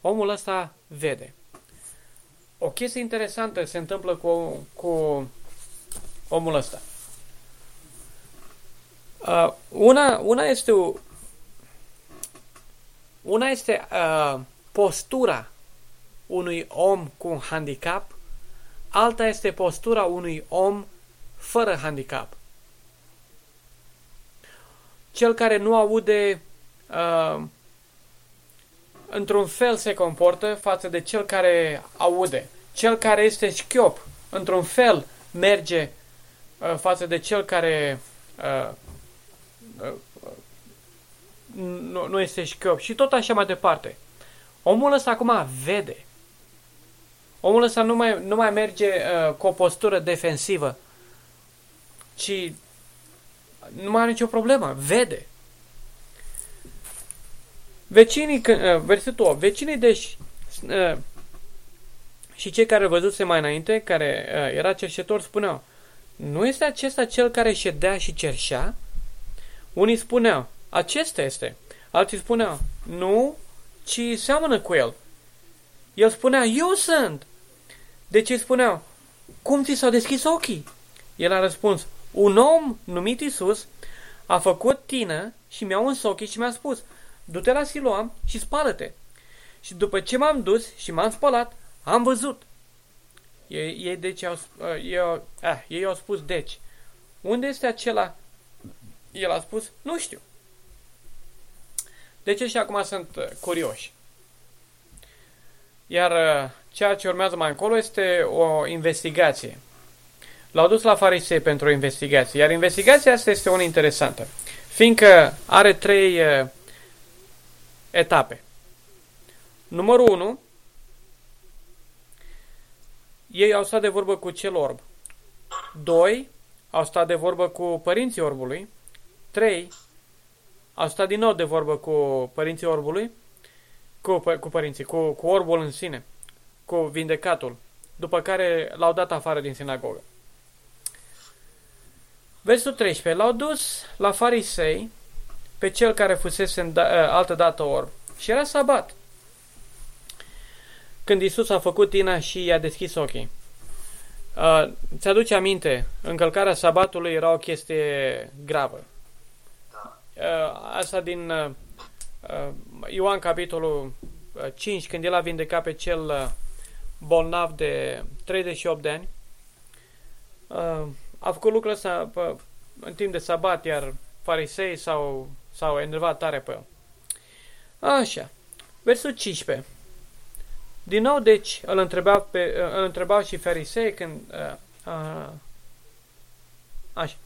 Omul ăsta vede. O chestie interesantă se întâmplă cu, cu omul ăsta. Uh, una, una este una este uh, postura unui om cu un handicap, alta este postura unui om fără handicap. Cel care nu aude uh, într-un fel se comportă față de cel care aude. Cel care este șchiop, într-un fel merge uh, față de cel care uh, uh, nu, nu este șchiop. Și tot așa mai departe. Omul ăsta acum vede. Omul ăsta nu mai, nu mai merge uh, cu o postură defensivă, ci nu mai are nicio problemă. Vede. Vecinii, uh, versetul 8, vecinii deci uh, și cei care văzuse mai înainte, care uh, era cerșetor, spuneau, nu este acesta cel care ședea și cerșea? Unii spuneau, acesta este. Alții spuneau, nu, ci seamănă cu el. El spunea, eu sunt. De ce spuneau, cum ți s-au deschis ochii? El a răspuns, un om numit Isus a făcut tine și mi-a uns ochii și mi-a spus, du-te la Siloam și spală-te. Și după ce m-am dus și m-am spălat, am văzut. Ei, ei, deci au, ei, ah, ei au spus, deci, unde este acela? El a spus, nu știu. De ce și acum sunt uh, curioși? Iar uh, ceea ce urmează mai încolo este o investigație. L-au dus la farisei pentru o investigație, iar investigația asta este una interesantă, fiindcă are trei uh, etape. Numărul 1, ei au stat de vorbă cu cel orb. 2. Au stat de vorbă cu părinții orbului. 3 au stat din nou de vorbă cu părinții orbului, cu, cu părinții, cu, cu orbul în sine, cu vindecatul, după care l-au dat afară din sinagogă. Versul 13. L-au dus la farisei pe cel care fusese în da, ă, altă dată orb și era sabat. Când Isus a făcut tina și i-a deschis ochii. Uh, ți-aduce aminte, încălcarea sabatului era o chestie gravă uh, asta din uh, uh, Ioan capitolul 5, uh, când el a vindecat pe cel uh, bolnav de 38 de ani, uh, a făcut lucrul ăsta pe, în timp de sabat, iar farisei s-au, s-au enervat tare pe el. Așa. Versul 15. Din nou, deci, îl întrebau, pe, îl întrebau și farisei când... Uh, uh, așa.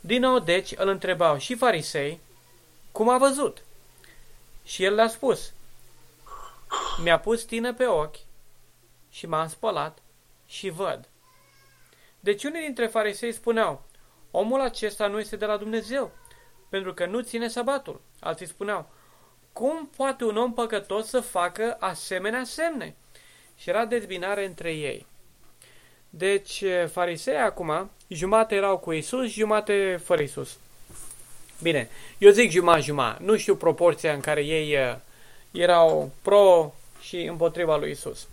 Din nou, deci, îl întrebau și farisei cum a văzut. Și el le-a spus, mi-a pus tine pe ochi și m-am spălat și văd. Deci unii dintre farisei spuneau, omul acesta nu este de la Dumnezeu, pentru că nu ține sabatul. Alții spuneau, cum poate un om păcătos să facă asemenea semne? Și era dezbinare între ei. Deci, farisei acum, jumate erau cu Isus, jumate fără Isus. Bine, eu zic jumătate-jumătate. Nu știu proporția în care ei uh, erau pro și împotriva lui Isus.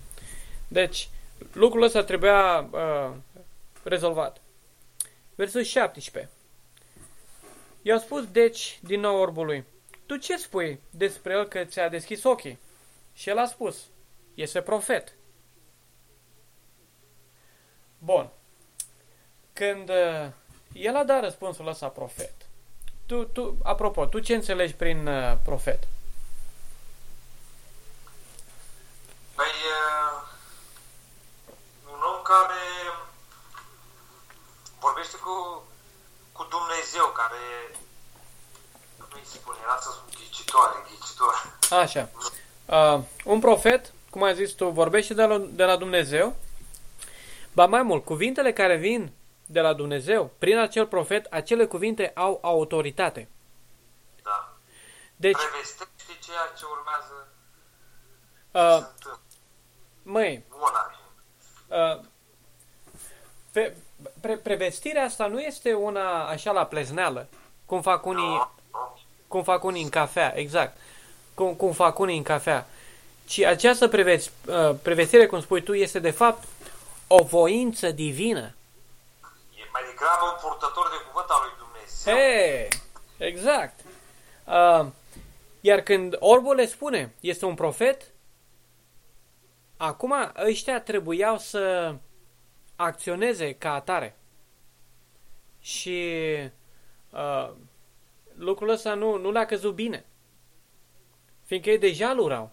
Deci, lucrul ăsta trebuia uh, rezolvat. Versul 17. I-au spus, deci, din nou orbului, tu ce spui despre el că ți-a deschis ochii? Și el a spus, este profet. Bun. Când uh, el a dat răspunsul ăsta profet, tu, tu, apropo, tu ce înțelegi prin uh, profet? Păi, uh, un om care vorbește cu, cu Dumnezeu, care nu îi spune, lasă ghicitoare, ghicitoare. Așa. Uh, un profet, cum ai zis tu, vorbește de la, de la Dumnezeu, ba mai mult, cuvintele care vin de la Dumnezeu, prin acel profet, acele cuvinte au autoritate. Da. Deci, Prevestește ceea ce urmează uh, să întâmple. măi, Una. uh, pe, pre, prevestirea asta nu este una așa la plezneală, cum fac unii, Nu, nu. cum fac unii în cafea, exact, cum, cum fac unii în cafea, ci această preves, uh, prevestire, cum spui tu, este de fapt o voință divină. E mai degrabă un purtător de cuvânt al lui Dumnezeu. He, exact. Uh, iar când orbul le spune, este un profet, acum ăștia trebuiau să acționeze ca atare. Și uh, lucrul ăsta nu, nu le-a căzut bine. Fiindcă ei deja îl urau.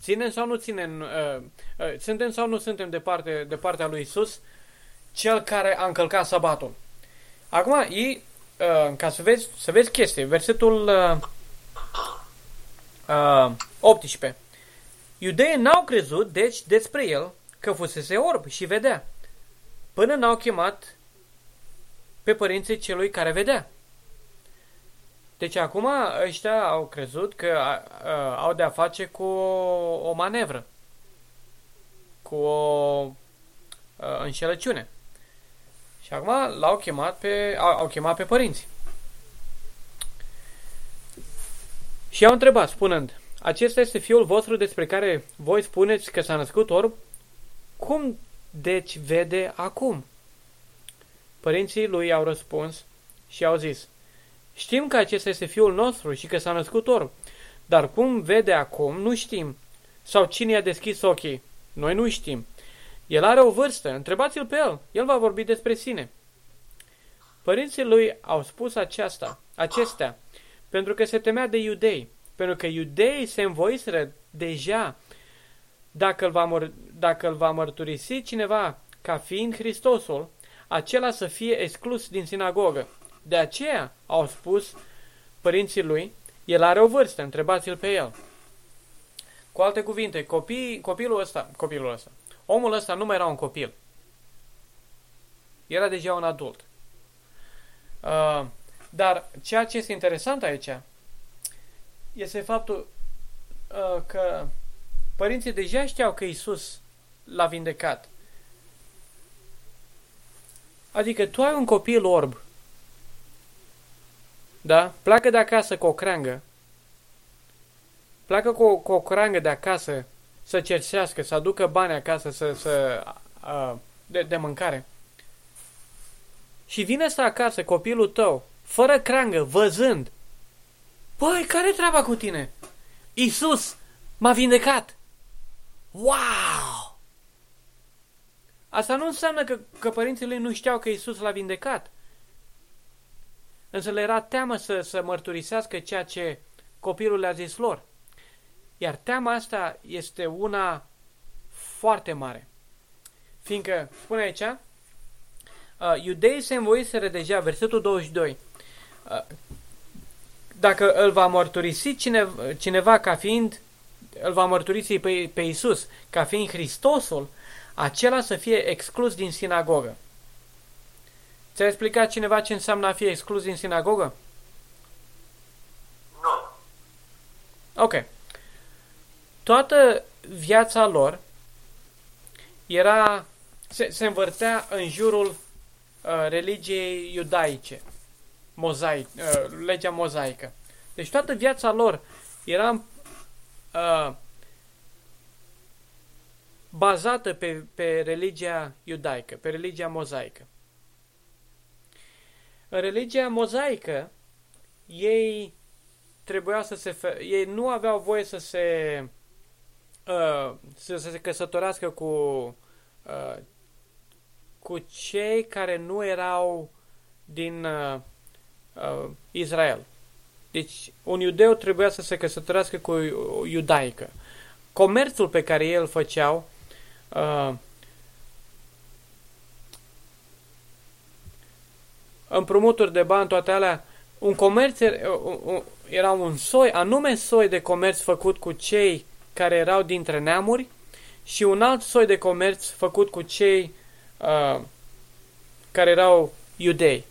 Ținem sau nu ținem, uh, uh, suntem sau nu suntem de, parte, de partea lui Isus, cel care a încălcat sabatul. Acum, ei, uh, ca să vezi, să vezi chestii, versetul uh, uh, 18. Iudeii n-au crezut, deci, despre el, că fusese orb și vedea, până n-au chemat pe părinții celui care vedea. Deci acum ăștia au crezut că a, a, au de-a face cu o, o manevră, cu o a, înșelăciune. Și acum l-au chemat pe, au, au chemat pe părinți. Și i-au întrebat, spunând, acesta este fiul vostru despre care voi spuneți că s-a născut orb? Cum deci vede acum? Părinții lui au răspuns și au zis, știm că acesta este fiul nostru și că s-a născut orb, dar cum vede acum nu știm. Sau cine i-a deschis ochii? Noi nu știm. El are o vârstă, întrebați-l pe el, el va vorbi despre sine. Părinții lui au spus aceasta, acestea, pentru că se temea de iudei, pentru că iudeii se învoiseră deja dacă îl, va măr- dacă îl va mărturisi cineva ca fiind Hristosul, acela să fie exclus din sinagogă. De aceea au spus părinții lui, el are o vârstă, întrebați-l pe el. Cu alte cuvinte, copii, copilul ăsta, copilul ăsta, omul ăsta nu mai era un copil. Era deja un adult. Uh, dar ceea ce este interesant aici este faptul uh, că părinții deja știau că Isus l-a vindecat. Adică tu ai un copil orb, da? Pleacă de acasă cu o creangă, pleacă cu, cu o creangă de acasă să cerșească, să aducă bani acasă să, să, uh, de, de mâncare. Și vine să acasă copilul tău, fără creangă, văzând. Băi, care treaba cu tine? Isus m-a vindecat! Wow! Asta nu înseamnă că, că părinții lui nu știau că Isus l-a vindecat. Însă le era teamă să, să mărturisească ceea ce copilul le-a zis lor. Iar teama asta este una foarte mare. Fiindcă, spune aici, uh, iudeii se învoiseră deja, versetul 22, uh, dacă îl va mărturisi cineva, cineva ca fiind, îl va mărturisi pe, pe Isus ca fiind Hristosul, acela să fie exclus din sinagogă. Ți-a explicat cineva ce înseamnă a fi exclus din sinagogă? Nu. Ok. Toată viața lor era, se, se învârtea în jurul uh, religiei iudaice, mozaic, uh, legea mozaică. Deci toată viața lor era uh, bazată pe, pe religia iudaică, pe religia mozaică. În religia mozaică, ei trebuia să se... Ei nu aveau voie să se... Uh, să, să se căsătorească cu uh, cu cei care nu erau din uh, uh, Israel. Deci, un iudeu trebuia să se căsătorească cu o iudaică. Comerțul pe care ei îl făceau uh, împrumuturi de bani, toate alea, un comerț era un soi, anume soi de comerț făcut cu cei care erau dintre neamuri și un alt soi de comerț făcut cu cei uh, care erau iudei.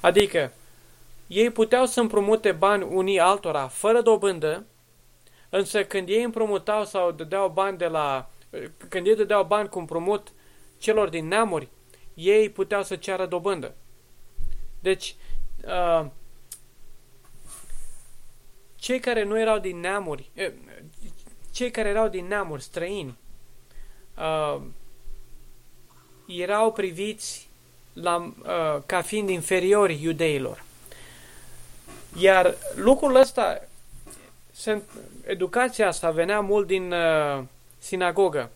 Adică, ei puteau să împrumute bani unii altora fără dobândă, însă când ei împrumutau sau dădeau bani de la... Când ei dădeau bani cu împrumut celor din neamuri, ei puteau să ceară dobândă. Deci, uh, cei care nu erau din neamuri, uh, cei care erau din neamuri străini, uh, erau priviți la, uh, ca fiind inferiori iudeilor. Iar lucrul ăsta, educația asta venea mult din uh, sinagogă.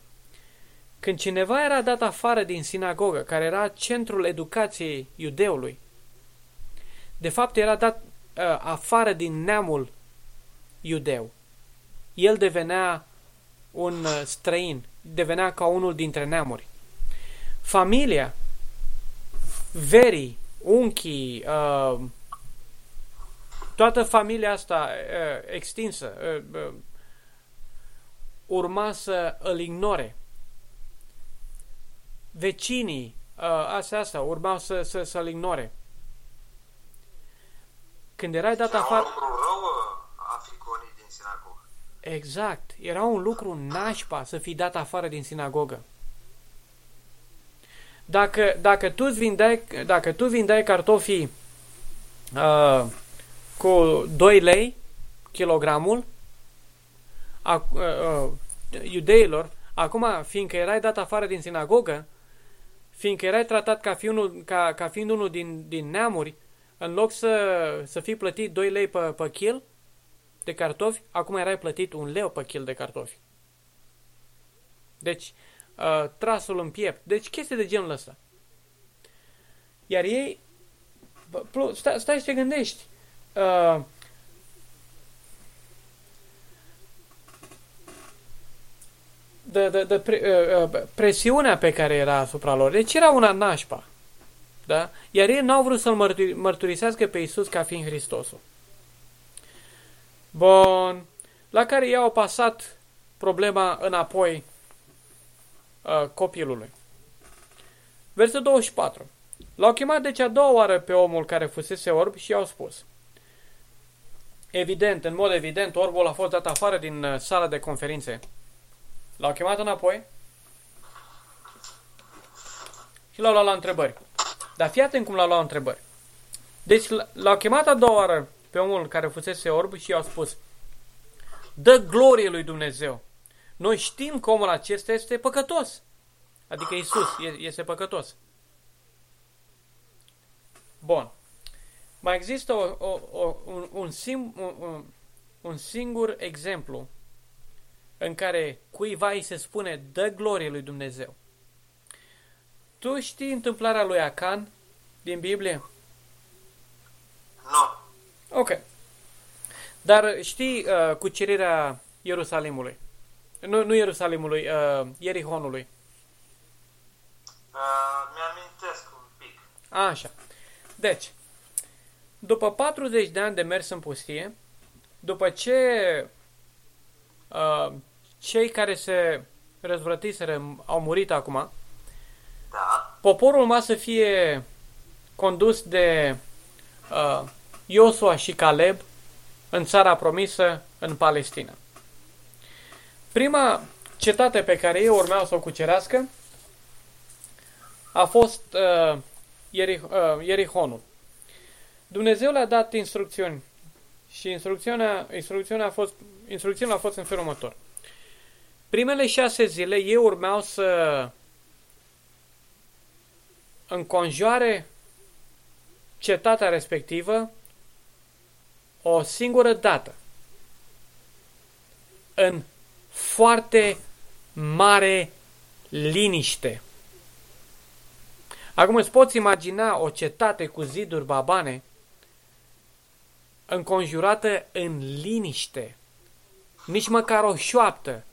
Când cineva era dat afară din sinagogă, care era centrul educației iudeului, de fapt era dat uh, afară din neamul iudeu. El devenea un uh, străin, devenea ca unul dintre neamuri. Familia, verii, unchii, uh, toată familia asta uh, extinsă uh, uh, urma să îl ignore. Vecinii, uh, asta, asta, urmau să, să, să-l ignore. Când erai dat afară... Uh, din sinagogă. Exact. Era un lucru nașpa să fii dat afară din sinagogă. Dacă, dacă, tu vindeai, dacă tu vindeai cartofii uh, cu 2 lei kilogramul a, uh, uh, iudeilor, acum, fiindcă erai dat afară din sinagogă, fiindcă erai tratat ca, fi unul, ca, ca fiind unul din, din neamuri, în loc să, să fii plătit 2 lei pe, pe kil de cartofi, acum erai plătit un leu pe kil de cartofi. Deci, uh, trasul în piept. Deci chestii de genul ăsta. Iar ei, stai, stai și te gândești, uh, de, de, de pre, uh, uh, presiunea pe care era asupra lor. Deci era una nașpa. Da? Iar ei n-au vrut să-L mărturisească pe Isus ca fiind Hristosul. Bun. La care i-au pasat problema înapoi uh, copilului. Versetul 24. L-au chemat deci a doua oară pe omul care fusese orb și i-au spus. Evident, în mod evident, orbul a fost dat afară din uh, sala de conferințe. L-au chemat înapoi și l-au luat la întrebări. Dar fii atent cum l-au luat la întrebări. Deci l-au chemat a doua oară pe omul care fusese orb și i-au spus Dă glorie lui Dumnezeu. Noi știm că omul acesta este păcătos. Adică Isus este păcătos. Bun. Mai există o, o, o, un, un, sim, un, un singur exemplu în care cuiva îi se spune dă glorie lui Dumnezeu. Tu știi întâmplarea lui Acan din Biblie? Nu. Ok. Dar știi uh, cucerirea Ierusalimului? Nu, nu Ierusalimului, uh, Ierihonului. Uh, mi-amintesc un pic. Așa. Deci, după 40 de ani de mers în pustie, după ce uh, cei care se răzvrătiseră au murit acum, da. poporul urma să fie condus de uh, Iosua și Caleb în țara promisă în Palestina. Prima cetate pe care ei urmeau să o cucerească a fost uh, Ierih, uh, Ierihonul. Dumnezeu le-a dat instrucțiuni și instrucțiunea, instrucțiunea, a fost, instrucțiunea a fost în felul următor. Primele șase zile ei urmeau să înconjoare cetatea respectivă o singură dată în foarte mare liniște. Acum îți poți imagina o cetate cu ziduri babane înconjurată în liniște. Nici măcar o șoaptă.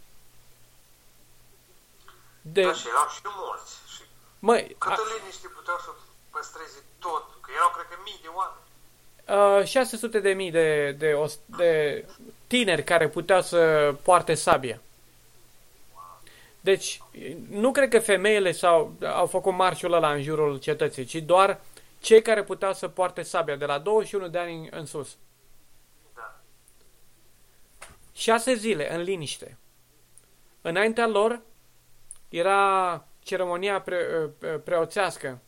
De... Da, și erau și mulți. Și Măi, Câtă a... liniște puteau să păstreze tot? Că erau, cred că, mii de oameni. Uh, 600 de mii de, de, de tineri care puteau să poarte sabia. Deci, nu cred că femeile sau au făcut marșul ăla în jurul cetății, ci doar cei care puteau să poarte sabia, de la 21 de ani în sus. Da. Șase zile în liniște. Înaintea lor era ceremonia pre, preoțească.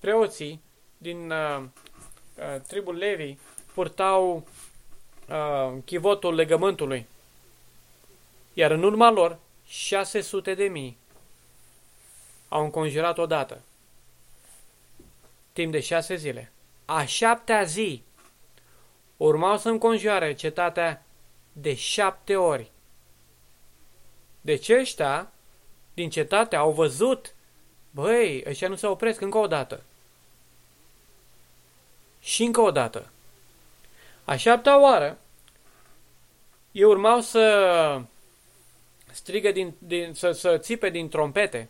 Preoții din tribul Levi purtau chivotul legământului. Iar în urma lor 600 de mii au înconjurat odată, timp de șase zile. A șaptea zi urmau să înconjoare cetatea de șapte ori. Deci ăștia din cetate au văzut, băi, ăștia nu se opresc încă o dată. Și încă o dată. A șaptea oară, ei urmau să strigă din, din, să, să țipe din trompete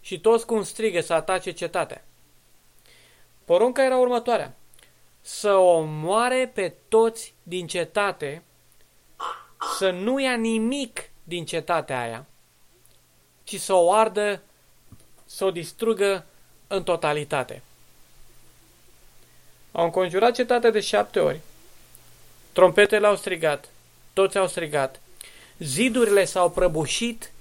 și toți cum strigă să atace cetatea. Porunca era următoarea. Să omoare pe toți din cetate, să nu ia nimic din cetatea aia, ci să o ardă, să o distrugă în totalitate. Au înconjurat cetatea de șapte ori. Trompetele au strigat, toți au strigat, zidurile s-au prăbușit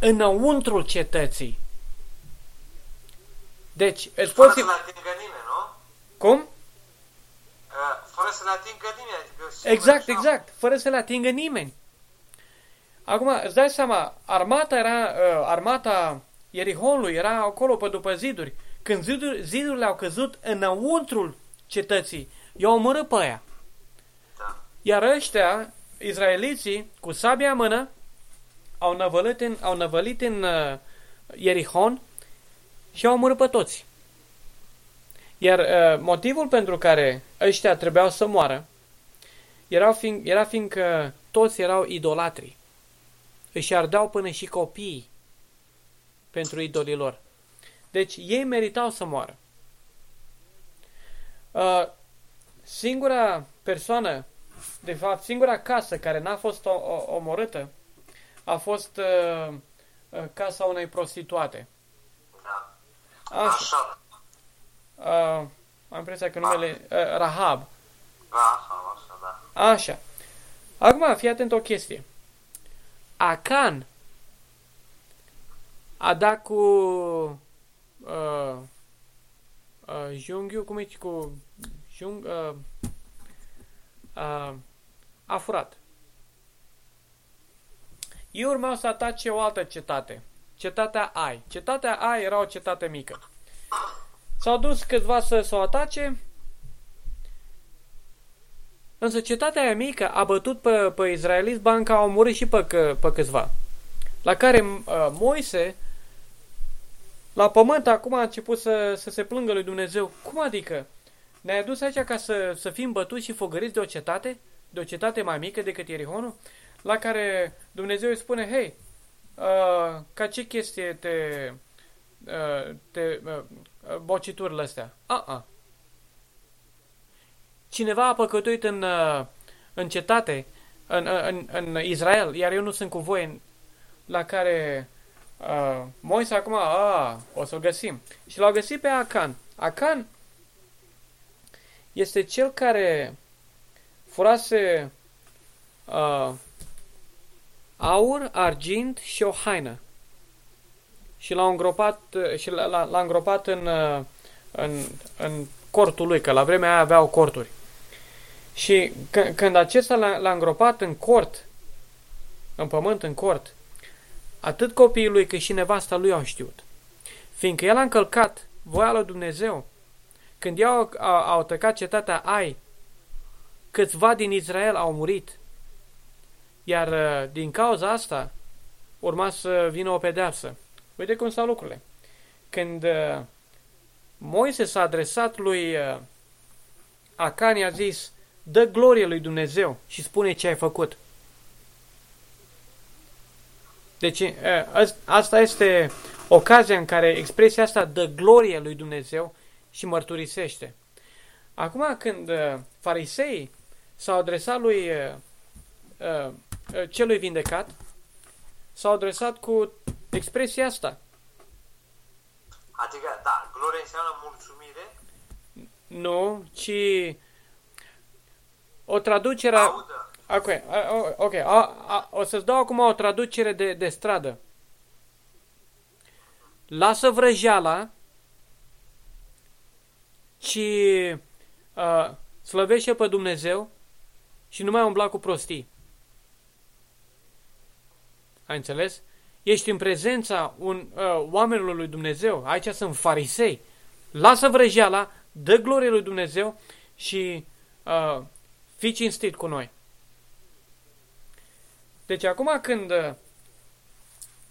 înăuntrul cetății. Deci, îți poți... Fără să le atingă nimeni, nu? Cum? Uh, fără să le atingă nimeni. Adică exact, exact. Fără să le atingă nimeni. Acum, îți dai seama, armata era, uh, armata Ierihonului era acolo pe după ziduri. Când ziduri, zidurile au căzut înăuntrul cetății, i-au omorât pe aia. Da. Iar ăștia Izraeliții, cu sabia în mână, au năvălit în, au năvălit în uh, Ierihon și au omorât pe toți. Iar uh, motivul pentru care ăștia trebuiau să moară era, fiind, era fiindcă toți erau idolatri. Își ardeau până și copiii pentru idolii lor. Deci ei meritau să moară. Uh, singura persoană de fapt, singura casă care n-a fost omorâtă a fost uh, uh, casa unei prostituate. Da. Așa. Așa. Uh, am impresia că numele... Uh, Rahab. Rahab, așa, da. Așa. Acum, fii atent o chestie. Acan a dat cu uh, uh, junghiul, cum e cu jung, uh, uh, a furat. Ei urmau să atace o altă cetate, cetatea Ai. Cetatea Ai era o cetate mică. S-au dus câțiva să, să o atace, însă cetatea aia mică a bătut pe, pe izraeliți banca, a omorât și pe, că, pe câțiva. La care uh, Moise, la pământ, acum a început să, să se plângă lui Dumnezeu. Cum adică? Ne-ai adus aici ca să, să fim bătuți și făgăriți de o cetate? De o cetate mai mică decât Ierihonul? La care Dumnezeu îi spune, hei, uh, ca ce chestie te, uh, te uh, bociturile astea? A-a. Cineva a păcătuit în, uh, în cetate, în, în, în Israel, iar eu nu sunt cu voi, la care uh, Moise acum, a, o să-l găsim. Și l-au găsit pe Acan. Acan este cel care furase uh, aur, argint și o haină. Și l-a îngropat, și l-a, l-a îngropat în, uh, în, în cortul lui, că la vremea aia aveau corturi. Și c- când acesta l-a, l-a îngropat în cort, în pământ, în cort, atât copiii lui cât și nevasta lui au știut. Fiindcă el a încălcat voia lui Dumnezeu, când ei au, au, au tăcat cetatea Ai, câțiva din Israel au murit. Iar uh, din cauza asta urma să vină o pedeapsă. Uite cum stau lucrurile. Când uh, Moise s-a adresat lui uh, Acan, i-a zis, dă glorie lui Dumnezeu și spune ce ai făcut. Deci asta este ocazia în care expresia asta dă glorie lui Dumnezeu și mărturisește. Acum când farisei s-au adresat lui celui vindecat, s-au adresat cu expresia asta. Adică, da, gloria înseamnă mulțumire? Nu, ci o traducere... Audă. Ok, ok, a, a, o să-ți dau acum o traducere de, de stradă. Lasă vrăjeala, ci uh, slăvește pe Dumnezeu și nu mai umbla cu prostii. Ai înțeles? Ești în prezența un, uh, oamenilor lui Dumnezeu. Aici sunt farisei. Lasă vrăjeala, dă glorie lui Dumnezeu și uh, fii cinstit cu noi. Deci acum când, uh,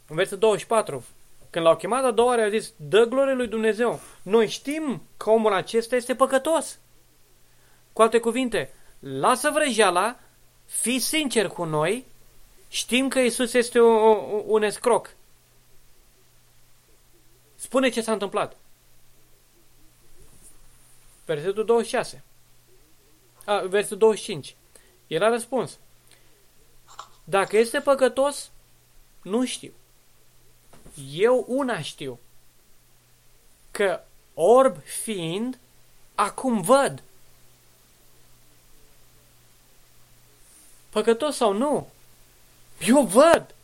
în versetul 24, când l-au chemat a doua oară, a zis, dă glorie lui Dumnezeu. Noi știm că omul acesta este păcătos. Cu alte cuvinte, lasă vrăjeala, fii sincer cu noi Știm că Isus este un, un escroc. Spune ce s-a întâmplat. Versetul 26. A, versetul 25. El a răspuns. Dacă este păcătos, nu știu. Eu una știu. Că orb fiind, acum văd. Păcătos sau nu, eu văd!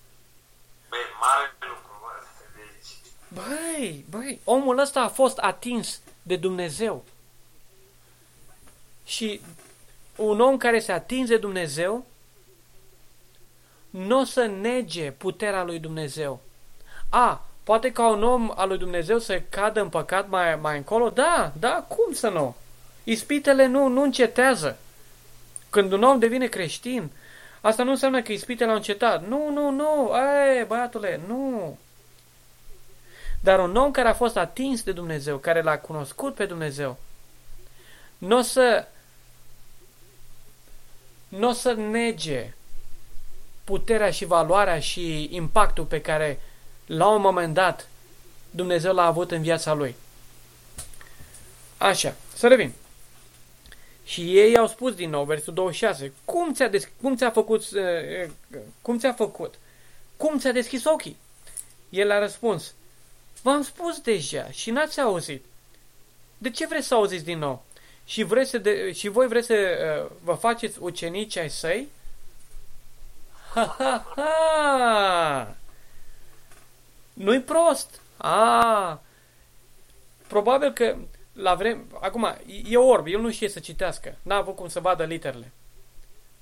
Băi, mare lucru, bă. Deci... Băi, băi, omul ăsta a fost atins de Dumnezeu. Și un om care se atinge Dumnezeu nu o să nege puterea lui Dumnezeu. A, poate ca un om al lui Dumnezeu să cadă în păcat mai, mai încolo? Da, da, cum să nu? Ispitele nu, nu încetează. Când un om devine creștin, Asta nu înseamnă că ispitele au încetat. Nu, nu, nu, ei, băiatule, nu. Dar un om care a fost atins de Dumnezeu, care l-a cunoscut pe Dumnezeu, nu o să nu o să nege puterea și valoarea și impactul pe care la un moment dat Dumnezeu l-a avut în viața lui. Așa, să revin. Și ei au spus din nou, versul 26, cum ți-a, des- cum ți-a făcut, uh, cum ți-a făcut, cum ți-a deschis ochii? El a răspuns, v-am spus deja și n-ați auzit. De ce vreți să auziți din nou? Și, vreți să de- și voi vreți să uh, vă faceți ucenici ai săi? Ha, ha, ha! Nu-i prost! Ah! Probabil că la vreme... Acum, e orb, el nu știe să citească. N-a avut cum să vadă literele.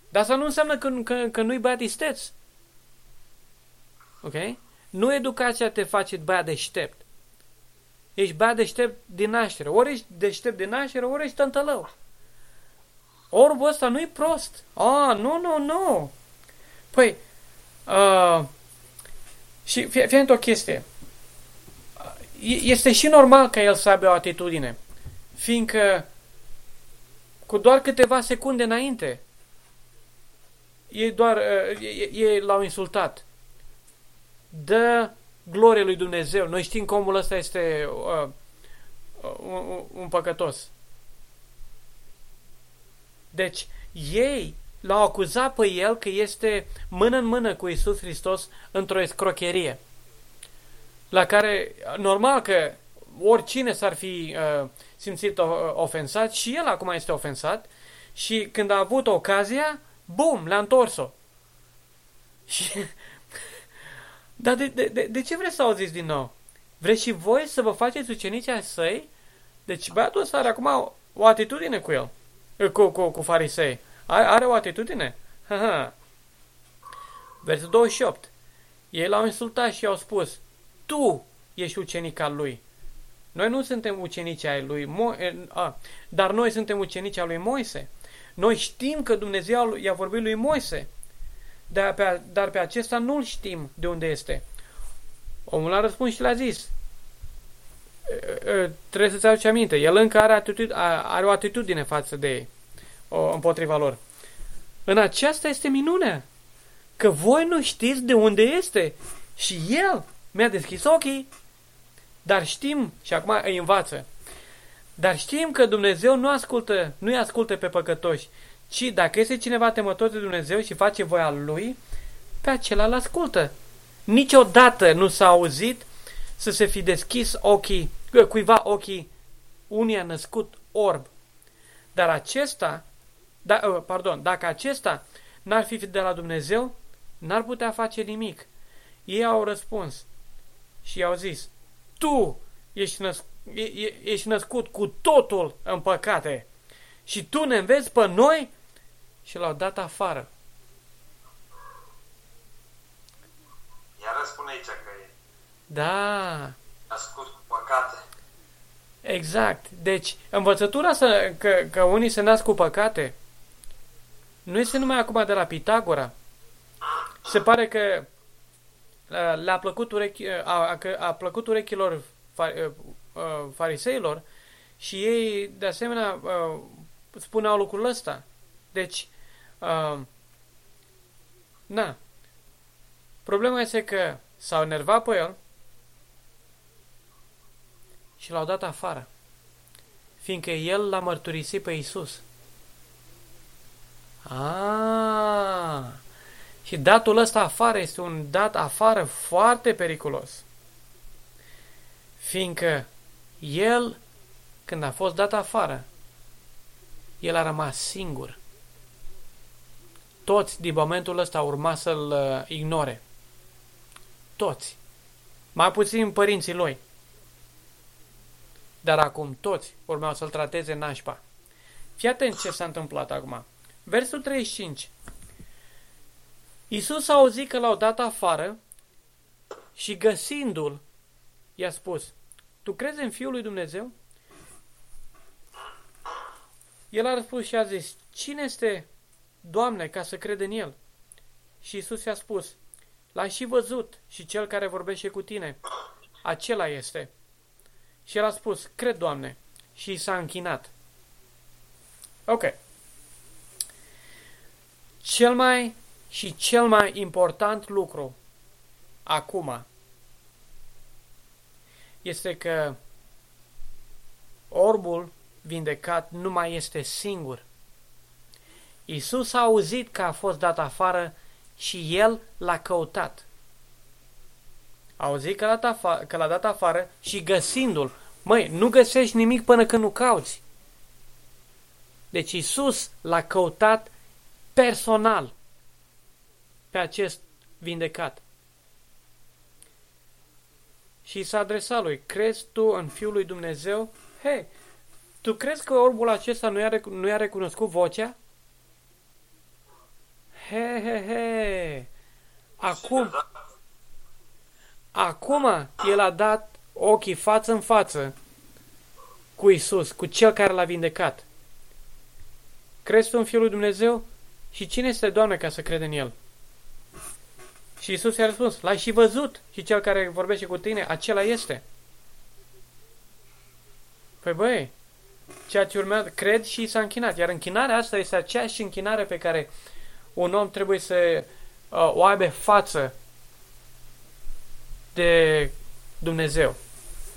Dar asta nu înseamnă că, că, că nu-i băiat isteț. Ok? Nu educația te face băiat deștept. Ești băiat deștept din naștere. Ori ești deștept din naștere, ori ești tântălău. Orbul ăsta nu-i prost. Ah, nu, nu, nu. Păi, uh, și fie, fie o chestie este și normal ca el să aibă o atitudine, fiindcă cu doar câteva secunde înainte ei doar ei, ei l-au insultat. Dă glorie lui Dumnezeu. Noi știm că omul ăsta este uh, un, un păcătos. Deci, ei l-au acuzat pe el că este mână în mână cu Isus Hristos într-o escrocherie. La care, normal că oricine s-ar fi uh, simțit uh, ofensat și el acum este ofensat și când a avut ocazia, bum, le-a întors-o. Și... Dar de, de, de, de ce vreți să auziți din nou? Vreți și voi să vă faceți ucenicii ai săi? Deci băiatul ăsta are acum o atitudine cu el, cu, cu, cu farisei. Are, are o atitudine? Ha, ha. Versul 28. Ei l-au insultat și i-au spus, tu ești ucenic al lui. Noi nu suntem ucenici ai lui, Mo- a, dar noi suntem ucenici al lui Moise. Noi știm că Dumnezeu i-a vorbit lui Moise, dar pe, dar pe acesta nu-l știm de unde este. Omul a răspuns și l-a zis, trebuie să-ți aduci aminte, el încă are, atitudine, are o atitudine față de ei, o, împotriva lor. În aceasta este minunea, că voi nu știți de unde este și el mi-a deschis ochii, dar știm, și acum îi învață, dar știm că Dumnezeu nu ascultă, nu-i ascultă pe păcătoși, ci dacă este cineva temător de Dumnezeu și face voia Lui, pe acela îl ascultă. Niciodată nu s-a auzit să se fi deschis ochii, cuiva ochii unii a născut orb. Dar acesta, da, uh, pardon, dacă acesta n-ar fi de la Dumnezeu, n-ar putea face nimic. Ei au răspuns și i-au zis, tu ești, născ, e, ești născut cu totul în păcate și tu ne înveți pe noi și l-au dat afară. Iar răspune aici că e Da. născut cu păcate. Exact. Deci, învățătura să, că, că unii se nasc cu păcate nu este numai acum de la Pitagora. Se pare că uh, le-a plăcut, urechi, uh, a, a, a plăcut urechilor uh, fariseilor și ei, de asemenea, spuneau lucrul ăsta. Deci, na, problema este că s-au enervat pe el și l-au dat afară, fiindcă el l-a mărturisit pe Isus. Ah, și datul ăsta afară este un dat afară foarte periculos. Fiindcă el, când a fost dat afară, el a rămas singur. Toți din momentul ăsta urma să-l uh, ignore. Toți. Mai puțin părinții lui. Dar acum toți urmeau să-l trateze nașpa. Fii atent ce s-a întâmplat acum. Versul 35. Iisus a auzit că l-au dat afară și găsindu-l, i-a spus, Tu crezi în Fiul lui Dumnezeu? El a răspuns și a zis, Cine este, Doamne, ca să cred în El? Și Iisus i-a spus, L-a și văzut și cel care vorbește cu tine, acela este. Și el a spus, cred, Doamne, și s-a închinat. Ok. Cel mai și cel mai important lucru acum este că orbul vindecat nu mai este singur. Isus a auzit că a fost dat afară și el l-a căutat. A auzit că l-a, dat afară, că l-a dat afară și găsindu-l, măi, nu găsești nimic până când nu cauți. Deci Isus l-a căutat personal pe acest vindecat. Și s-a adresat lui, crezi tu în Fiul lui Dumnezeu? Hei, tu crezi că orbul acesta nu i-a, nu i-a recunoscut vocea? He, he, he. Acum, acum el a dat ochii față în față cu Isus, cu cel care l-a vindecat. Crezi tu în Fiul lui Dumnezeu? Și cine este, Doamne, ca să crede în El? Și Isus i-a răspuns, l-ai și văzut și cel care vorbește cu tine, acela este. Păi băi, ceea ce urmează, cred și s-a închinat. Iar închinarea asta este aceeași închinare pe care un om trebuie să uh, o aibă față de Dumnezeu.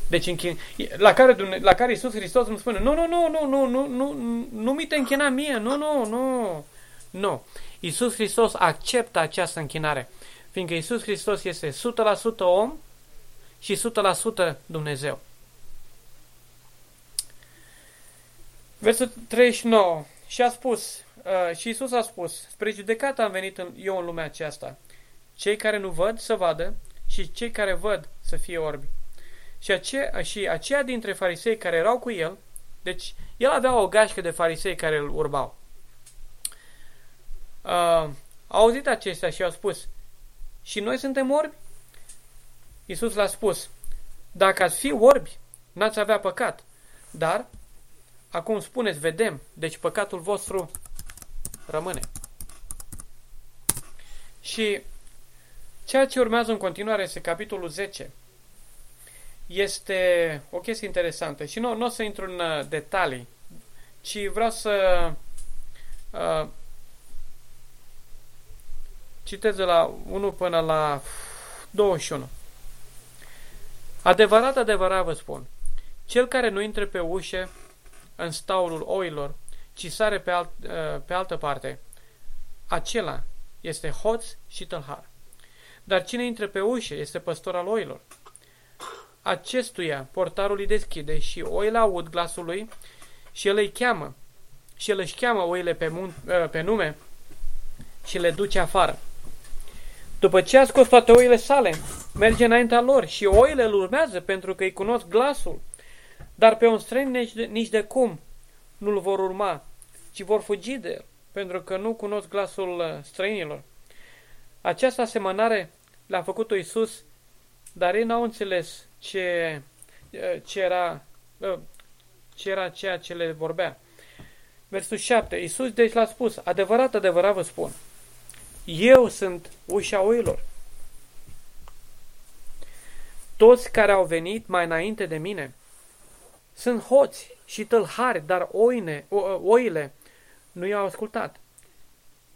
Deci închin... la, care, la care Iisus Hristos îmi spune, nu, nu, nu, nu, nu, nu, nu, nu mi te închina mie, nu, nu, nu, nu. Iisus Hristos acceptă această închinare, fiindcă Iisus Hristos este 100% om și 100% Dumnezeu. Versul 39. Și a spus, uh, și Isus a spus, spre judecată am venit în, eu în lumea aceasta. Cei care nu văd să vadă și cei care văd să fie orbi. Și, ace- și aceia dintre farisei care erau cu el, deci el avea o gașcă de farisei care îl urbau. Uh, au auzit acestea și au spus, și noi suntem orbi? Iisus l-a spus, dacă ați fi orbi, n-ați avea păcat. Dar, acum spuneți, vedem, deci păcatul vostru rămâne. Și ceea ce urmează în continuare este capitolul 10. Este o chestie interesantă și nu, nu o să intru în uh, detalii, ci vreau să uh, citez de la 1 până la 21. Adevărat, adevărat vă spun, cel care nu intre pe ușă în staulul oilor, ci sare pe, alt, uh, pe altă parte, acela este hoț și tălhar. Dar cine intră pe ușă este păstor al oilor. Acestuia portarul îi deschide și oile aud glasul lui și el îi cheamă. Și el își cheamă oile pe, mun- uh, pe nume și le duce afară. După ce a scos toate oile sale, merge înaintea lor și oile îl urmează pentru că îi cunosc glasul. Dar pe un străin nici de, nici de cum nu-l vor urma, ci vor fugi de el, pentru că nu cunosc glasul uh, străinilor. Această asemănare l-a făcut-o Iisus, dar ei n-au înțeles ce, uh, ce, era, uh, ce era ceea ce le vorbea. Versul 7. Iisus deci l-a spus, adevărat, adevărat vă spun, eu sunt ușa oilor. Toți care au venit mai înainte de mine sunt hoți și tâlhari, dar oine, o, oile nu i-au ascultat.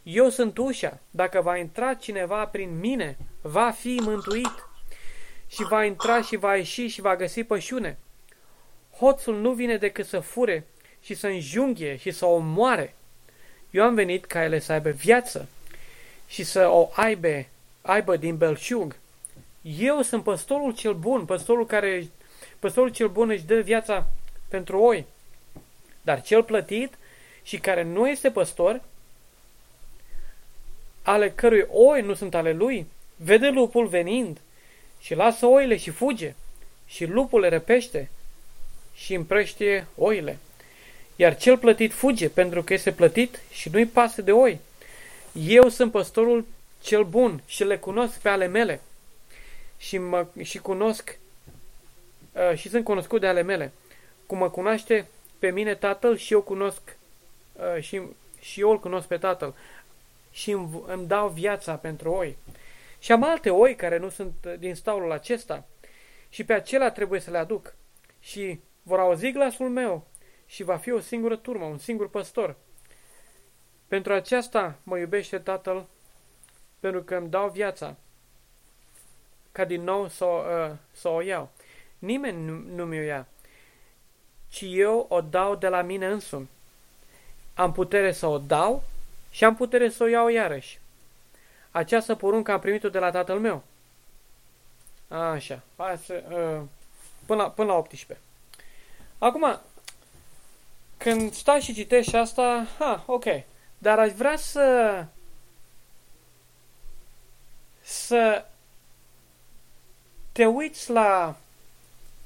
Eu sunt ușa. Dacă va intra cineva prin mine, va fi mântuit. Și va intra și va ieși și va găsi pășune. Hoțul nu vine decât să fure și să înjunghie și să o moare. Eu am venit ca ele să aibă viață și să o aibă, aibă din belșug. Eu sunt păstorul cel bun, păstorul care păstorul cel bun își dă viața pentru oi. Dar cel plătit și care nu este păstor, ale cărui oi nu sunt ale lui, vede lupul venind și lasă oile și fuge și lupul le răpește și împrăștie oile. Iar cel plătit fuge pentru că este plătit și nu-i pasă de oi. Eu sunt păstorul cel bun și le cunosc pe ale mele și, mă, și cunosc uh, și sunt cunoscut de ale mele. Cum mă cunoaște pe mine tatăl și eu cunosc uh, și, și eu îl cunosc pe tatăl și îmi, îmi dau viața pentru oi. Și am alte oi care nu sunt din staulul acesta și pe acelea trebuie să le aduc și vor auzi glasul meu și va fi o singură turmă, un singur păstor. Pentru aceasta mă iubește Tatăl, pentru că îmi dau viața, ca din nou să o, uh, să o iau. Nimeni nu, nu mi-o ia, ci eu o dau de la mine însumi. Am putere să o dau și am putere să o iau iarăși. Această poruncă am primit-o de la tatăl meu. Așa, hai să, uh, până, la, până la 18. Acum, când stai și citești asta, ha, ok, dar aș vrea să să te uiți la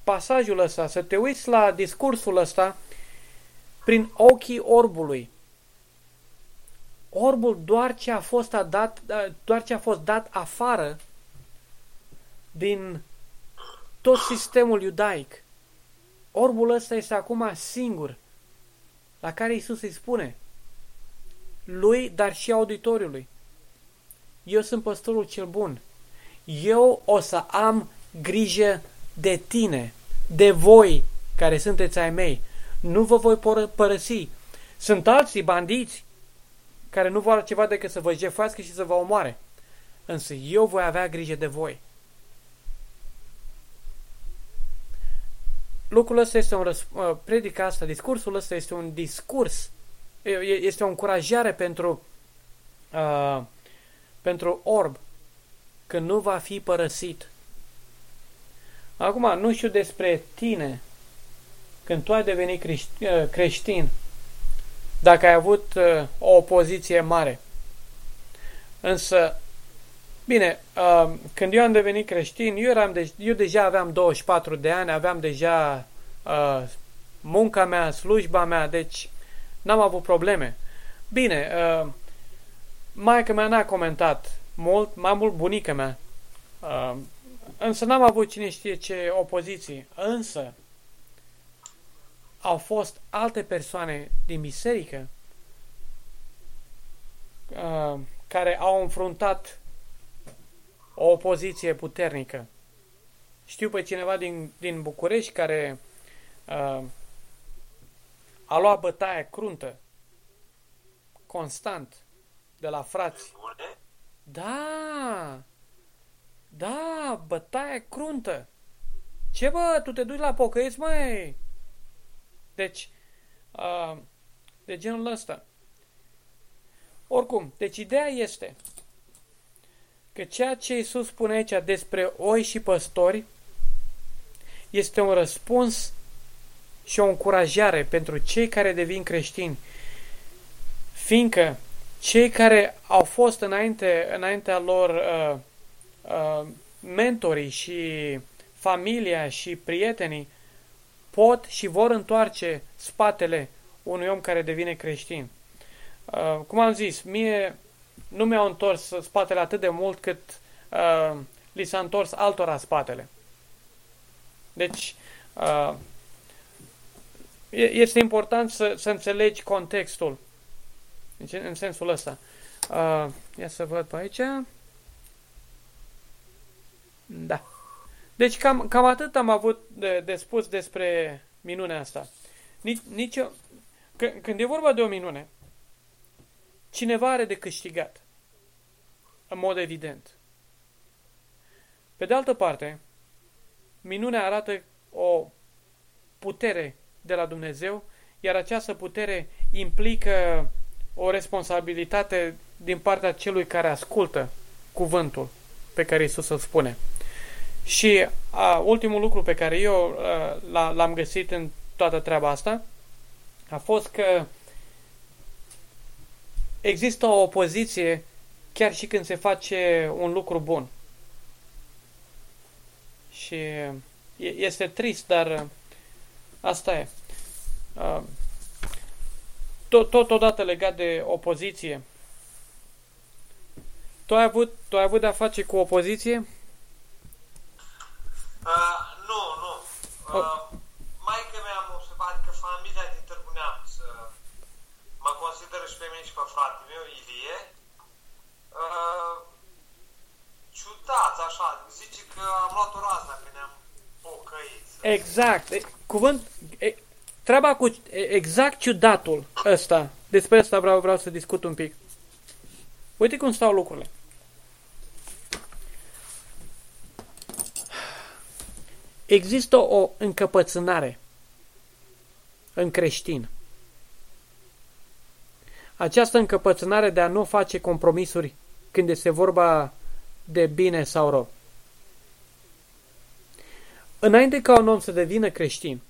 pasajul ăsta, să te uiți la discursul ăsta prin ochii orbului. Orbul doar ce a fost dat, doar ce a fost dat afară din tot sistemul iudaic. Orbul ăsta este acum singur, la care Isus îi spune, lui, dar și auditoriului. Eu sunt păstorul cel bun. Eu o să am grijă de tine, de voi care sunteți ai mei. Nu vă voi părăsi. Sunt alții bandiți care nu vor ceva decât să vă jefuiască și să vă omoare. Însă eu voi avea grijă de voi. Lucrul ăsta este un răsp- predica asta, discursul ăsta este un discurs este o încurajare pentru, uh, pentru orb că nu va fi părăsit. Acum, nu știu despre tine, când tu ai devenit uh, creștin, dacă ai avut uh, o opoziție mare. Însă, bine, uh, când eu am devenit creștin, eu, eram de, eu deja aveam 24 de ani, aveam deja uh, munca mea, slujba mea, deci n-am avut probleme. Bine, uh, maica mea n-a comentat mult, mai mult bunica mea. Uh, însă n-am avut cine știe ce opoziții. Însă, au fost alte persoane din biserică uh, care au înfruntat o opoziție puternică. Știu pe cineva din, din București care uh, a luat bătaie cruntă constant de la frați. Da! Da, bătaie cruntă. Ce bă, tu te duci la pocăiți, măi? Deci, uh, de genul ăsta. Oricum, deci ideea este că ceea ce Iisus spune aici despre oi și păstori este un răspuns și o încurajare pentru cei care devin creștini, fiindcă cei care au fost înainte, înaintea lor uh, uh, mentorii și familia și prietenii pot și vor întoarce spatele unui om care devine creștin. Uh, cum am zis, mie nu mi-au întors spatele atât de mult cât uh, li s-a întors altora spatele. Deci, uh, este important să, să înțelegi contextul. Deci, în sensul ăsta. Uh, ia să văd pe aici. Da. Deci cam, cam atât am avut de, de spus despre minunea asta. Nici, nici eu, când e vorba de o minune, cineva are de câștigat. În mod evident. Pe de altă parte, minunea arată o putere de la Dumnezeu, iar această putere implică o responsabilitate din partea celui care ascultă cuvântul pe care Isus îl spune. Și a, ultimul lucru pe care eu l-am găsit în toată treaba asta a fost că există o opoziție chiar și când se face un lucru bun. Și este trist, dar asta e. Tot, tot odată legat de opoziție. Tu ai avut, tu ai avut de-a face cu opoziție? Uh, nu, nu. Uh, oh. Maica mea am observat că familia din Târgu Neamț uh, mă consideră și pe mine și pe fratele meu, Ilie. Uh, ciudat, așa, zice că am luat o razna când ne-am pocăit. Exact. Cuvânt, e, treaba cu exact ciudatul ăsta, despre asta vreau, vreau să discut un pic. Uite cum stau lucrurile. Există o încăpățânare în creștin. Această încăpățânare de a nu face compromisuri când este vorba de bine sau rău. Înainte ca un om să devină creștin,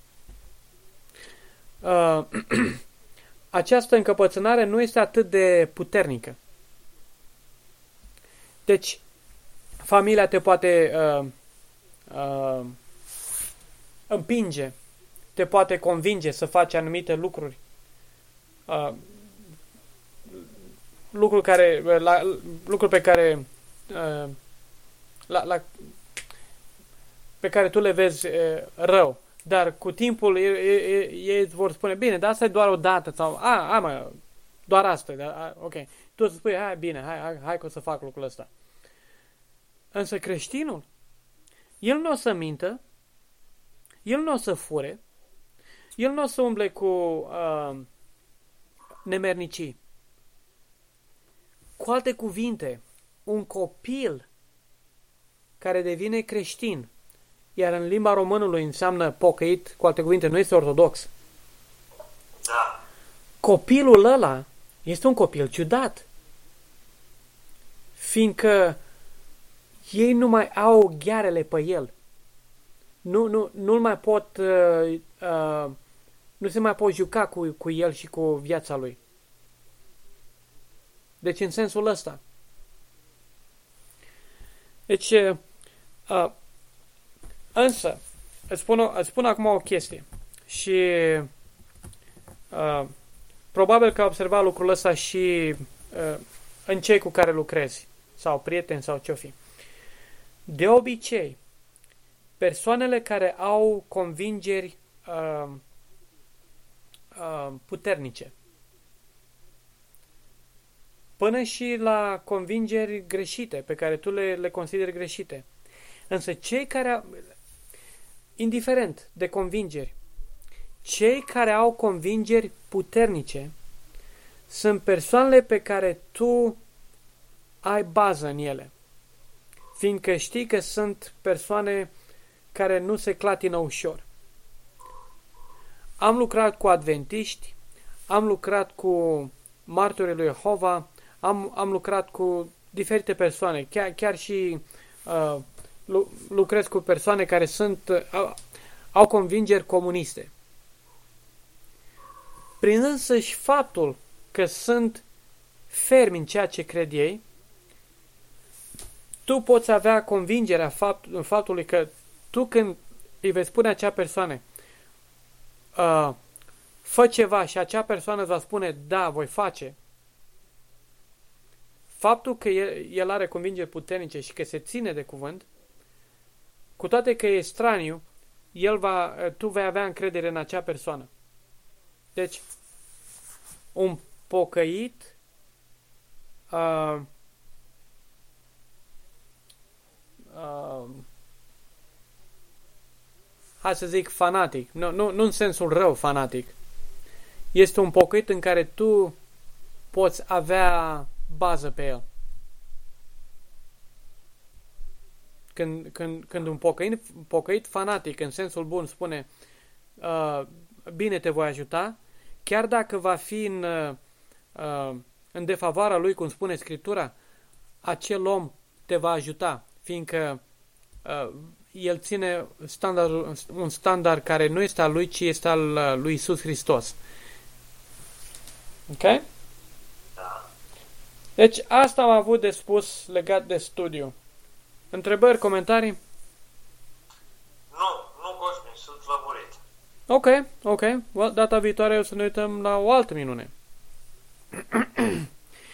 uh, această încăpățânare nu este atât de puternică. Deci, familia te poate uh, uh, împinge, te poate convinge să faci anumite lucruri. Uh, lucruri care, la, lucruri pe care uh, la, la, pe care tu le vezi uh, rău. Dar cu timpul ei, ei îți vor spune, bine, dar asta e doar o dată sau, a, a mă, doar asta, da, a, ok. Tu îți spui, hai, bine, hai, hai, hai că o să fac lucrul ăsta. Însă creștinul, el nu o să mintă, el nu o să fure, el nu o să umble cu uh, nemernicii. Cu alte cuvinte, un copil care devine creștin, iar în limba românului înseamnă pocăit, cu alte cuvinte, nu este ortodox. Da. Copilul ăla este un copil ciudat. Fiindcă ei nu mai au ghearele pe el nu, nu, nu mai pot, uh, uh, nu se mai pot juca cu, cu el și cu viața lui. Deci în sensul ăsta. Deci, uh, uh, însă, îți spun, îți spun acum o chestie și uh, probabil că a observat lucrul ăsta și uh, în cei cu care lucrezi sau prieteni sau ce-o fi. De obicei, persoanele care au convingeri uh, uh, puternice, până și la convingeri greșite, pe care tu le, le consideri greșite. Însă cei care, indiferent de convingeri, cei care au convingeri puternice sunt persoanele pe care tu ai bază în ele. Fiindcă știi că sunt persoane care nu se clatină ușor. Am lucrat cu adventiști, am lucrat cu martorii lui Jehova, am, am lucrat cu diferite persoane, chiar, chiar și uh, lucrez cu persoane care sunt, uh, au convingeri comuniste. Prin însăși faptul că sunt fermi în ceea ce cred ei, tu poți avea convingerea fapt, în faptului că tu când îi vei spune acea persoană uh, fă ceva și acea persoană îți va spune da, voi face, faptul că el, el are convingeri puternice și că se ține de cuvânt, cu toate că e straniu, el va, tu vei avea încredere în acea persoană. Deci, un pocăit uh, uh, hai să zic fanatic, nu, nu, nu în sensul rău fanatic, este un pocăit în care tu poți avea bază pe el. Când, când, când un pocăit, pocăit fanatic, în sensul bun, spune uh, bine te voi ajuta, chiar dacă va fi în, uh, în defavoarea lui, cum spune Scriptura, acel om te va ajuta, fiindcă uh, el ține standard, un standard care nu este al lui, ci este al uh, lui Isus Hristos. Ok? Da. Deci asta am avut de spus legat de studiu. Întrebări, comentarii? Nu, nu Cosmin, sunt lămurit. Ok, ok. Well, data viitoare o să ne uităm la o altă minune.